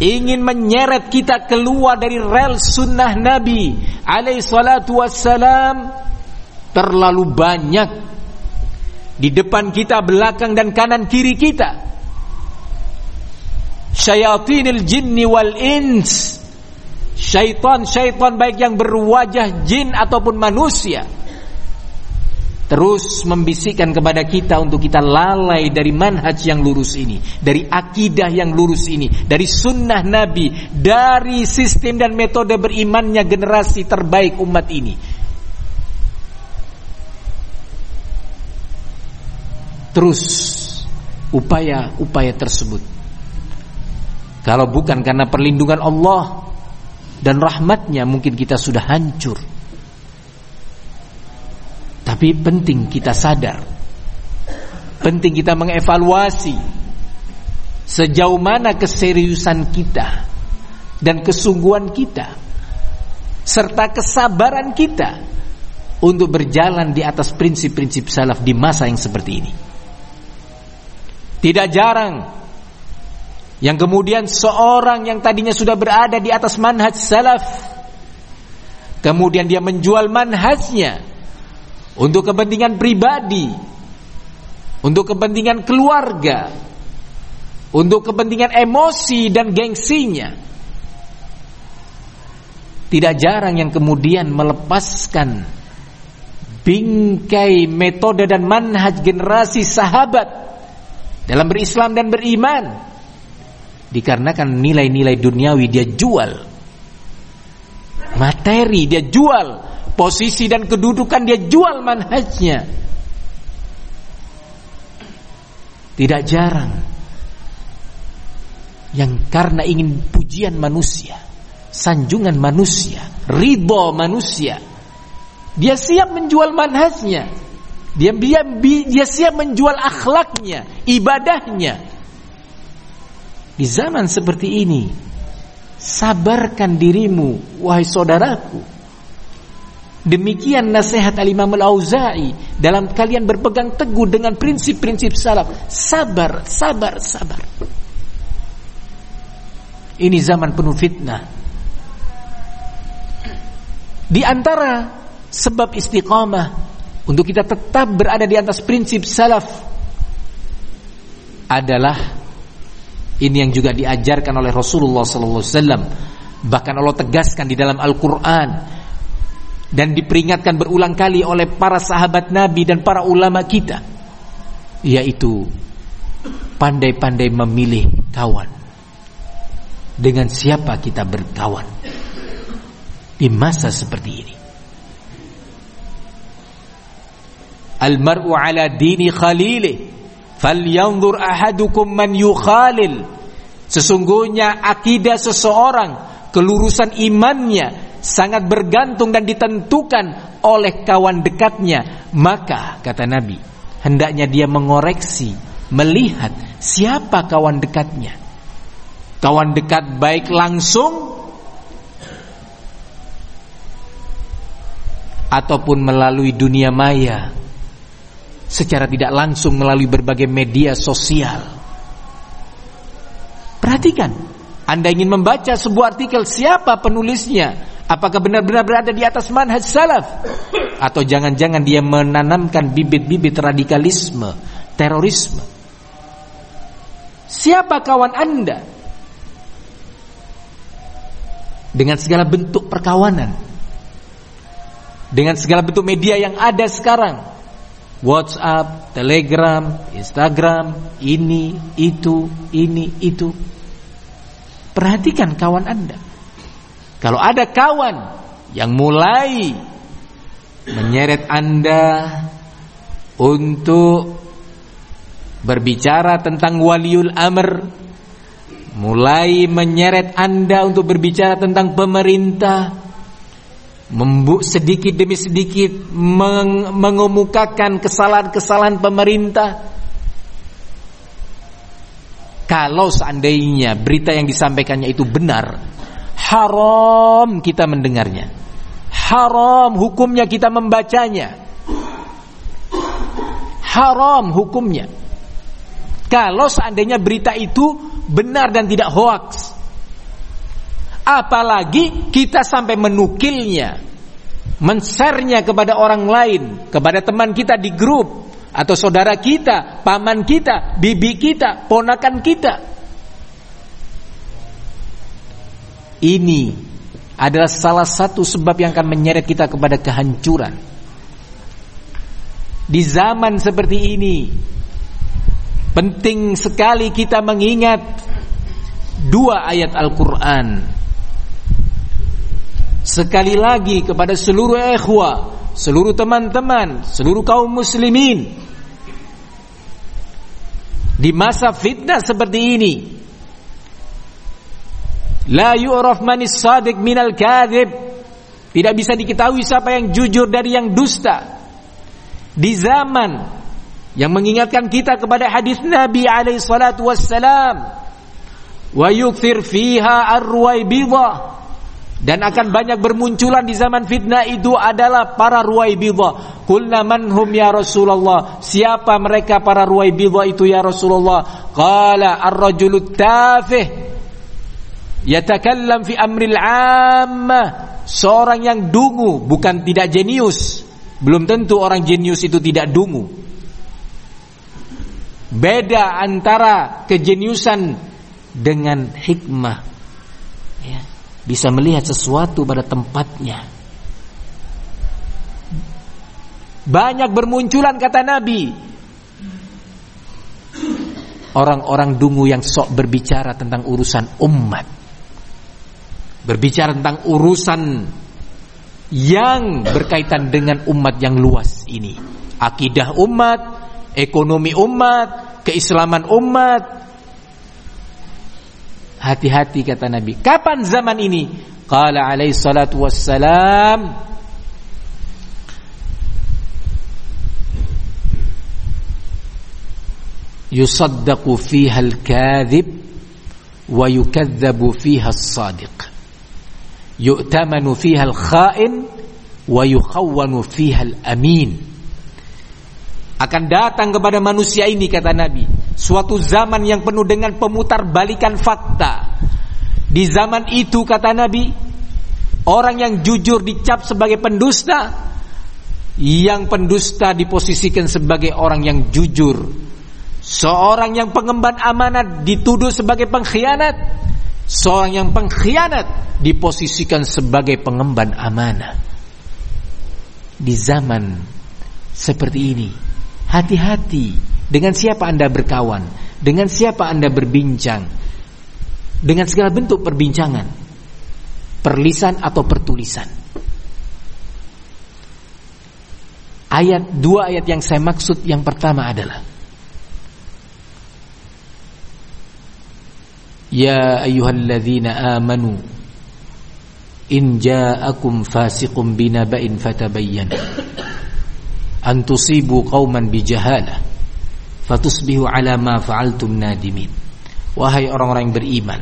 Ingin menyeret kita keluar dari rel sunnah Nabi Alaihi salatu wassalam Terlalu banyak Di depan kita, belakang dan kanan kiri kita. Syayatinil jinni wal ins syaitan-syaitan baik yang berwajah jin ataupun manusia terus membisikkan kepada kita untuk kita lalai dari manhaj yang lurus ini, dari akidah yang lurus ini, dari sunnah Nabi, dari sistem dan metode berimannya generasi terbaik umat ini. Terus upaya-upaya tersebut kalau bukan karena perlindungan Allah dan rahmatnya mungkin kita sudah hancur. Tapi penting kita sadar. Penting kita mengevaluasi sejauh mana keseriusan kita dan kesungguhan kita serta kesabaran kita untuk berjalan di atas prinsip-prinsip salaf di masa yang seperti ini. Tidak jarang yang kemudian seorang yang tadinya sudah berada di atas manhaj salaf kemudian dia menjual manhajnya untuk kepentingan pribadi, untuk kepentingan keluarga, untuk kepentingan emosi dan gengsinya. Tidak jarang yang kemudian melepaskan bingkai metode dan manhaj generasi sahabat dalam berislam dan beriman Dikarenakan nilai-nilai duniawi dia jual. Materi dia jual. Posisi dan kedudukan dia jual manhajnya. Tidak jarang Yang karena ingin pujian manusia Sanjungan manusia Ridho manusia Dia siap menjual manhajnya. Dia, dia, dia siap menjual akhlaknya Ibadahnya di zaman seperti ini Sabarkan dirimu Wahai saudaraku. Demikian nasihat al-imam al-auza'i Dalam kalian berpegang teguh Dengan prinsip-prinsip salaf. Sabar, sabar, sabar. Ini zaman penuh fitnah. Di antara Sebab istiqamah Untuk kita tetap berada di atas prinsip salaf Adalah ini yang juga diajarkan oleh Rasulullah sallallahu alaihi wasallam. Bahkan Allah tegaskan di dalam Al-Qur'an dan diperingatkan berulang kali oleh para sahabat Nabi dan para ulama kita yaitu pandai-pandai memilih kawan. Dengan siapa kita berkawan di masa seperti ini. Al-mar'u ala dini khalilih Falyanzur ahadukum man yukhalil. Sesungguhnya akidah seseorang, kelurusan imannya sangat bergantung dan ditentukan oleh kawan dekatnya. Maka kata Nabi, hendaknya dia mengoreksi, melihat siapa kawan dekatnya. Kawan dekat baik langsung ataupun melalui dunia maya secara tidak langsung melalui berbagai media sosial. Perhatikan, Anda ingin membaca sebuah artikel siapa penulisnya, Apakah benar-benar berada di atas manhaj salaf atau jangan-jangan dia menanamkan bibit-bibit radikalisme, terorisme? Siapa kawan Anda? Dengan segala bentuk perkawanan. Dengan segala bentuk media yang ada sekarang. WhatsApp, Telegram, Instagram, ini, itu, ini, itu. Perhatikan kawan Anda. Kalau ada kawan yang mulai menyeret Anda untuk berbicara tentang waliul amr, mulai menyeret Anda untuk berbicara tentang pemerintah, membuk sedikit demi sedikit meng mengemukakan kesalahan-kesalahan pemerintah. Kalau seandainya berita yang disampaikannya itu benar, haram kita mendengarnya. Haram hukumnya kita membacanya. Haram hukumnya. Kalau seandainya berita itu benar dan tidak hoax. Apalagi kita sampai menukilnya, mensernya kepada orang lain, kepada teman kita di grup atau saudara kita, paman kita, bibi kita, ponakan kita. Ini adalah salah satu sebab yang akan menyeret kita kepada kehancuran. Di zaman seperti ini penting sekali kita mengingat dua ayat Al-Qur'an. Sekali lagi kepada seluruh ikhwah, seluruh teman-teman, seluruh kaum muslimin di masa fitnah seperti ini La yu'raf manis sadiq minal kadhib. Tidak bisa diketahui siapa yang jujur dari yang dusta. Di zaman yang mengingatkan kita kepada hadis Nabi alaihi salatu wassalam. Wa yukthir fiha arwaibidah. Dan akan banyak bermunculan di zaman fitnah itu adalah para ruwaibidah. Qulna man hum ya Rasulullah? Siapa mereka para ruwaibidah itu ya Rasulullah? Qala ar-rajulu tafih Yatakallam fi amril ammah. Seorang yang dungu bukan tidak jenius. Belum tentu orang jenius itu tidak dungu. Beda antara kejeniusan dengan hikmah. Bisa melihat sesuatu pada tempatnya. Banyak bermunculan kata Nabi Orang-orang dungu yang sok berbicara tentang urusan umat berbicara tentang urusan yang berkaitan dengan umat yang luas ini. Akidah umat, ekonomi umat, keislaman umat. Hati-hati kata Nabi. Kapan zaman ini? Qala alaihi salatu wassalam yusaddaqu fiha al-kadhib wa yukadzabu fiha as-sadiq yu'tamanu fiha al-kha'in wa yukhawwanu fiha al-amin akan datang kepada manusia ini kata Nabi suatu zaman yang penuh dengan pemutar balikan fakta. Di zaman itu kata Nabi orang yang jujur dicap sebagai pendusta yang pendusta diposisikan sebagai orang yang jujur. Seorang yang pengemban amanat dituduh sebagai pengkhianat. Seorang yang pengkhianat diposisikan sebagai pengemban amanah. Di zaman seperti ini, hati-hati dengan siapa Anda berkawan? Dengan siapa Anda berbincang? Dengan segala bentuk perbincangan, perlisan atau pertulisan. Ayat dua ayat yang saya maksud yang pertama adalah Ya ayyuhalladzina amanu in ja'akum fasiqun binaba'in fatabayyan Antusibu qauman bijahalah fatusbihu ala ma fa'altum nadimin. Wahai orang-orang yang beriman,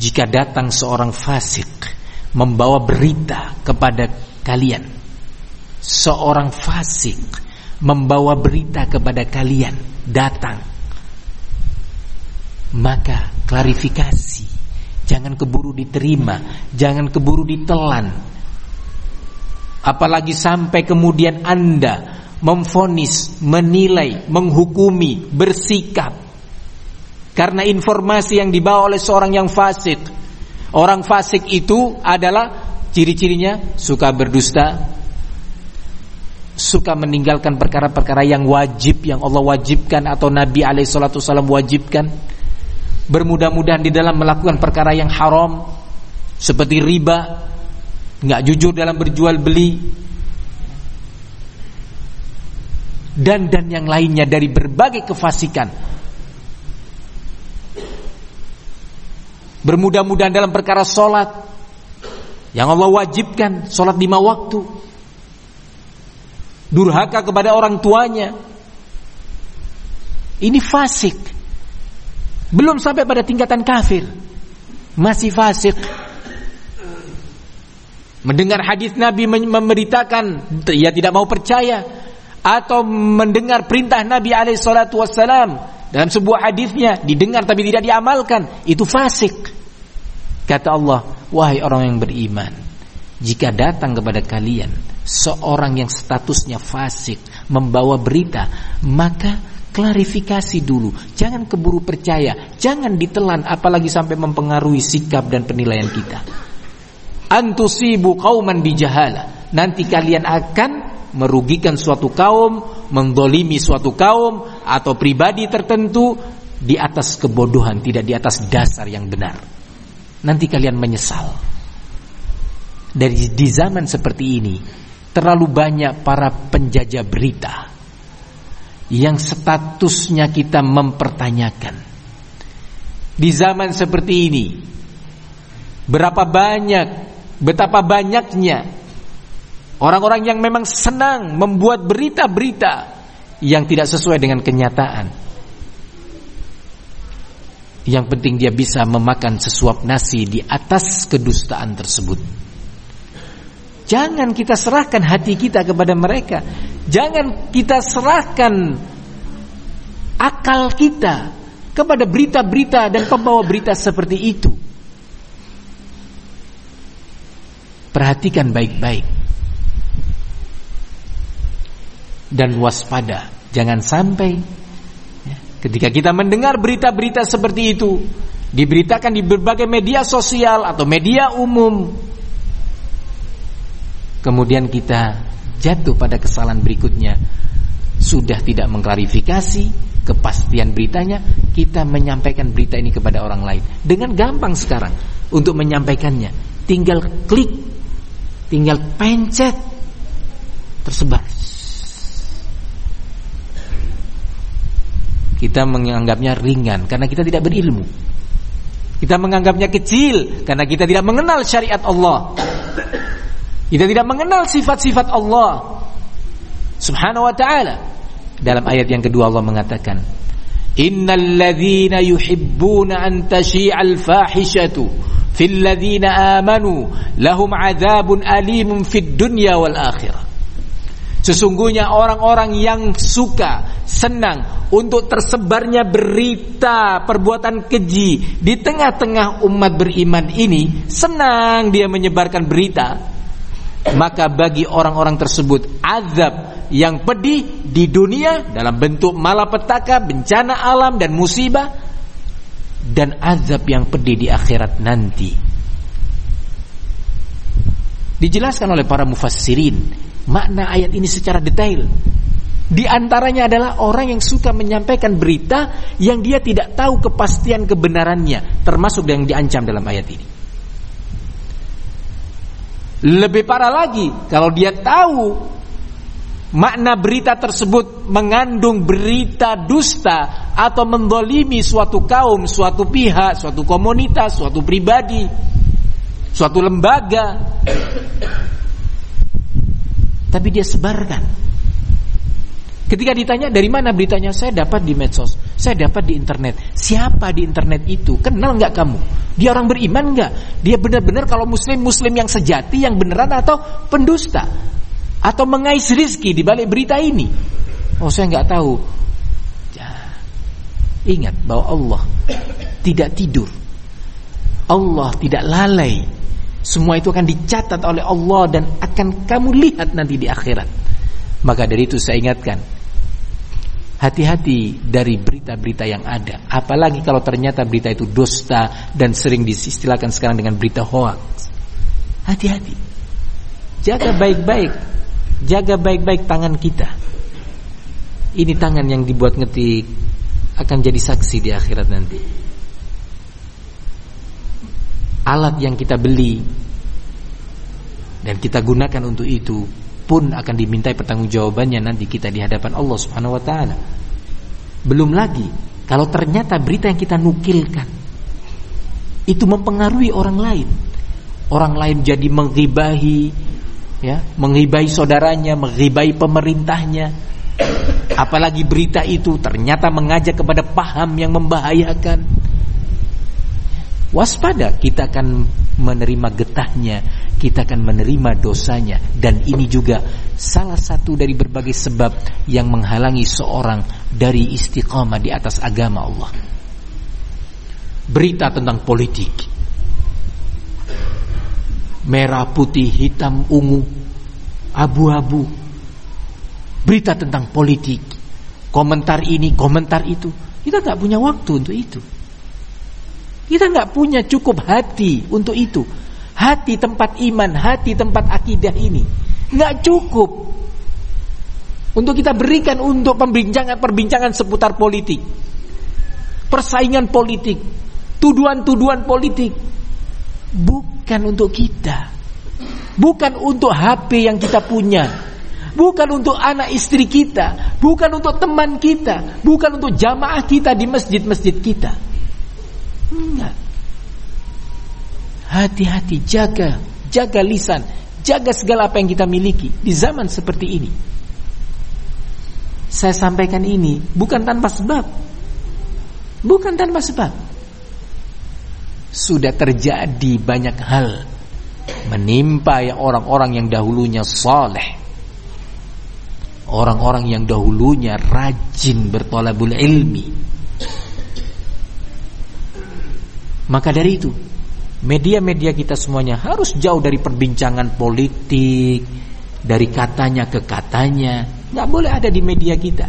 jika datang seorang fasik membawa berita kepada kalian, seorang fasik membawa berita kepada kalian datang, maka klarifikasi, jangan keburu diterima, jangan keburu ditelan. Apalagi sampai kemudian Anda memfonis, menilai, menghukumi, bersikap karena informasi yang dibawa oleh seorang yang fasik. Orang fasik itu adalah ciri-cirinya suka berdusta, suka meninggalkan perkara-perkara yang wajib yang Allah wajibkan atau Nabi alaihi wajibkan. Bermudah-mudahan di dalam melakukan perkara yang haram seperti riba, nggak jujur dalam berjual beli, dan dan yang lainnya dari berbagai kefasikan. Bermudah-mudahan dalam perkara solat yang Allah wajibkan solat lima waktu. Durhaka kepada orang tuanya. Ini fasik. Belum sampai pada tingkatan kafir. Masih fasik. Mendengar hadis Nabi memberitakan, ia tidak mau percaya atau mendengar perintah Nabi alaihi salatu wassalam. Dalam sebuah hadisnya didengar tapi tidak diamalkan itu fasik. Kata Allah wahai orang yang beriman jika datang kepada kalian seorang yang statusnya fasik membawa berita maka klarifikasi dulu. Jangan keburu percaya jangan ditelan apalagi sampai mempengaruhi sikap dan penilaian kita. Antusibu qauman bijahala nanti kalian akan merugikan suatu kaum, mendolimi suatu kaum atau pribadi tertentu di atas kebodohan, tidak di atas dasar yang benar. Nanti kalian menyesal. Dari di zaman seperti ini, terlalu banyak para penjajah berita yang statusnya kita mempertanyakan. Di zaman seperti ini, berapa banyak, betapa banyaknya Orang-orang yang memang senang membuat berita-berita yang tidak sesuai dengan kenyataan. Yang penting dia bisa memakan sesuap nasi di atas kedustaan tersebut. Jangan kita serahkan hati kita kepada mereka. Jangan kita serahkan akal kita kepada berita-berita dan pembawa berita seperti itu. Perhatikan baik-baik dan waspada. Jangan sampai ya, ketika kita mendengar berita-berita seperti itu diberitakan di berbagai media sosial atau media umum, kemudian kita jatuh pada kesalahan berikutnya sudah tidak mengklarifikasi kepastian beritanya, kita menyampaikan berita ini kepada orang lain dengan gampang sekarang untuk menyampaikannya. Tinggal klik, tinggal pencet tersebar Kita menganggapnya ringan karena kita tidak berilmu. Kita menganggapnya kecil karena kita tidak mengenal syariat Allah. Kita tidak mengenal sifat-sifat Allah Subhanahu wa taala. Dalam ayat yang kedua Allah mengatakan, "Innal ladzina yuhibbuna an tashi'al fahishatu fil ladzina amanu lahum adzabun alimun fid dunya wal akhirah." Sesungguhnya orang-orang yang suka, senang untuk tersebarnya berita perbuatan keji di tengah-tengah umat beriman ini, senang dia menyebarkan berita, maka bagi orang-orang tersebut azab yang pedih di dunia dalam bentuk malapetaka, bencana alam dan musibah dan azab yang pedih di akhirat nanti. Dijelaskan oleh para mufassirin makna ayat ini secara detail. Di antaranya adalah orang yang suka menyampaikan berita yang dia tidak tahu kepastian kebenarannya, termasuk yang diancam dalam ayat ini. Lebih parah lagi kalau dia tahu makna berita tersebut mengandung berita dusta atau mendolimi suatu kaum, suatu pihak, suatu komunitas, suatu pribadi, suatu lembaga [coughs] tapi dia sebarkan Ketika ditanya dari mana beritanya, saya dapat di medsos, saya dapat di internet. Siapa di internet itu? Kenal nggak kamu? Dia orang beriman nggak? Dia benar-benar kalau muslim muslim yang sejati, yang beneran atau pendusta? Atau mengais rizki di balik berita ini? Oh saya nggak tahu. Ya. Ingat bahwa Allah tidak tidur. Allah tidak lalai. Semua itu akan dicatat oleh Allah dan akan kamu lihat nanti di akhirat. Maka dari itu saya ingatkan Hati-hati dari berita-berita yang ada. Apalagi kalau ternyata berita itu dusta dan sering disistilahkan sekarang dengan berita hoax. Hati-hati. Jaga baik-baik. Jaga baik-baik tangan kita. Ini tangan yang dibuat ngetik akan jadi saksi di akhirat nanti. Alat yang kita beli dan kita gunakan untuk itu pun akan dimintai pertanggungjawabannya nanti kita di hadapan Allah Subhanahu wa taala. Belum lagi kalau ternyata berita yang kita nukilkan itu mempengaruhi orang lain. Orang lain jadi menghibahi ya, menghibahi saudaranya, menghibahi pemerintahnya. Apalagi berita itu ternyata mengajak kepada paham yang membahayakan. Waspada kita akan menerima getahnya kita akan menerima dosanya dan ini juga salah satu dari berbagai sebab yang menghalangi seorang dari istiqamah di atas agama Allah. Berita tentang politik. Merah, putih, hitam, ungu, abu-abu. Berita tentang politik. Komentar ini, komentar itu. Kita nggak punya waktu untuk itu. Kita nggak punya cukup hati untuk itu hati tempat iman, hati tempat akidah ini. Nggak cukup untuk kita berikan untuk perbincangan-perbincangan seputar politik, persaingan politik, tuduhan-tuduhan politik, bukan untuk kita, bukan untuk HP yang kita punya, bukan untuk anak istri kita, bukan untuk teman kita, bukan untuk jamaah kita di masjid-masjid kita. Enggak. Hati-hati, jaga, jaga lisan, jaga segala apa yang kita miliki di zaman seperti ini. Saya sampaikan ini bukan tanpa sebab. Bukan tanpa sebab. Sudah terjadi banyak hal menimpa ya orang-orang yang dahulunya saleh. Orang-orang yang dahulunya rajin bertolabul ilmi. Maka dari itu media-media kita semuanya harus jauh dari perbincangan politik, dari katanya ke katanya, nggak boleh ada di media kita.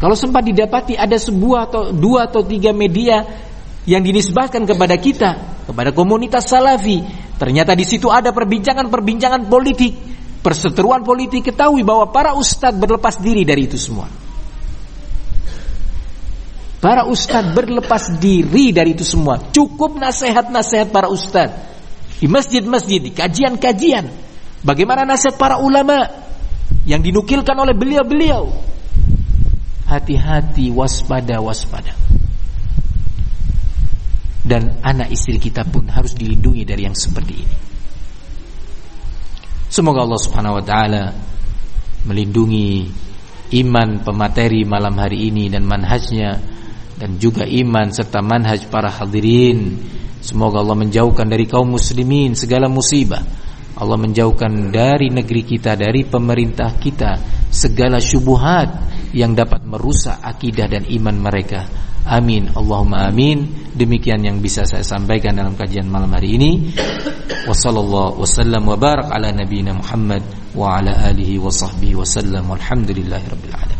Kalau sempat didapati ada sebuah atau dua atau tiga media yang dinisbahkan kepada kita, kepada komunitas salafi, ternyata di situ ada perbincangan-perbincangan politik, perseteruan politik, ketahui bahwa para ustadz berlepas diri dari itu semua. Para ustadz berlepas diri dari itu semua. Cukup nasihat-nasihat para ustadz. Di masjid-masjid, di kajian-kajian. Bagaimana nasihat para ulama yang dinukilkan oleh beliau-beliau. Hati-hati, waspada, waspada. Dan anak istri kita pun harus dilindungi dari yang seperti ini. Semoga Allah Subhanahu wa taala melindungi iman pemateri malam hari ini dan manhajnya dan juga iman serta manhaj para hadirin. Semoga Allah menjauhkan dari kaum muslimin segala musibah. Allah menjauhkan dari negeri kita, dari pemerintah kita segala syubhat yang dapat merusak akidah dan iman mereka. Amin. Allahumma amin. Demikian yang bisa saya sampaikan dalam kajian malam hari ini. Wassallallahu wasallam wa barak ala nabiyyina Muhammad wa ala alihi wa sahbihi wasallam. Walhamdulillahirabbil alamin.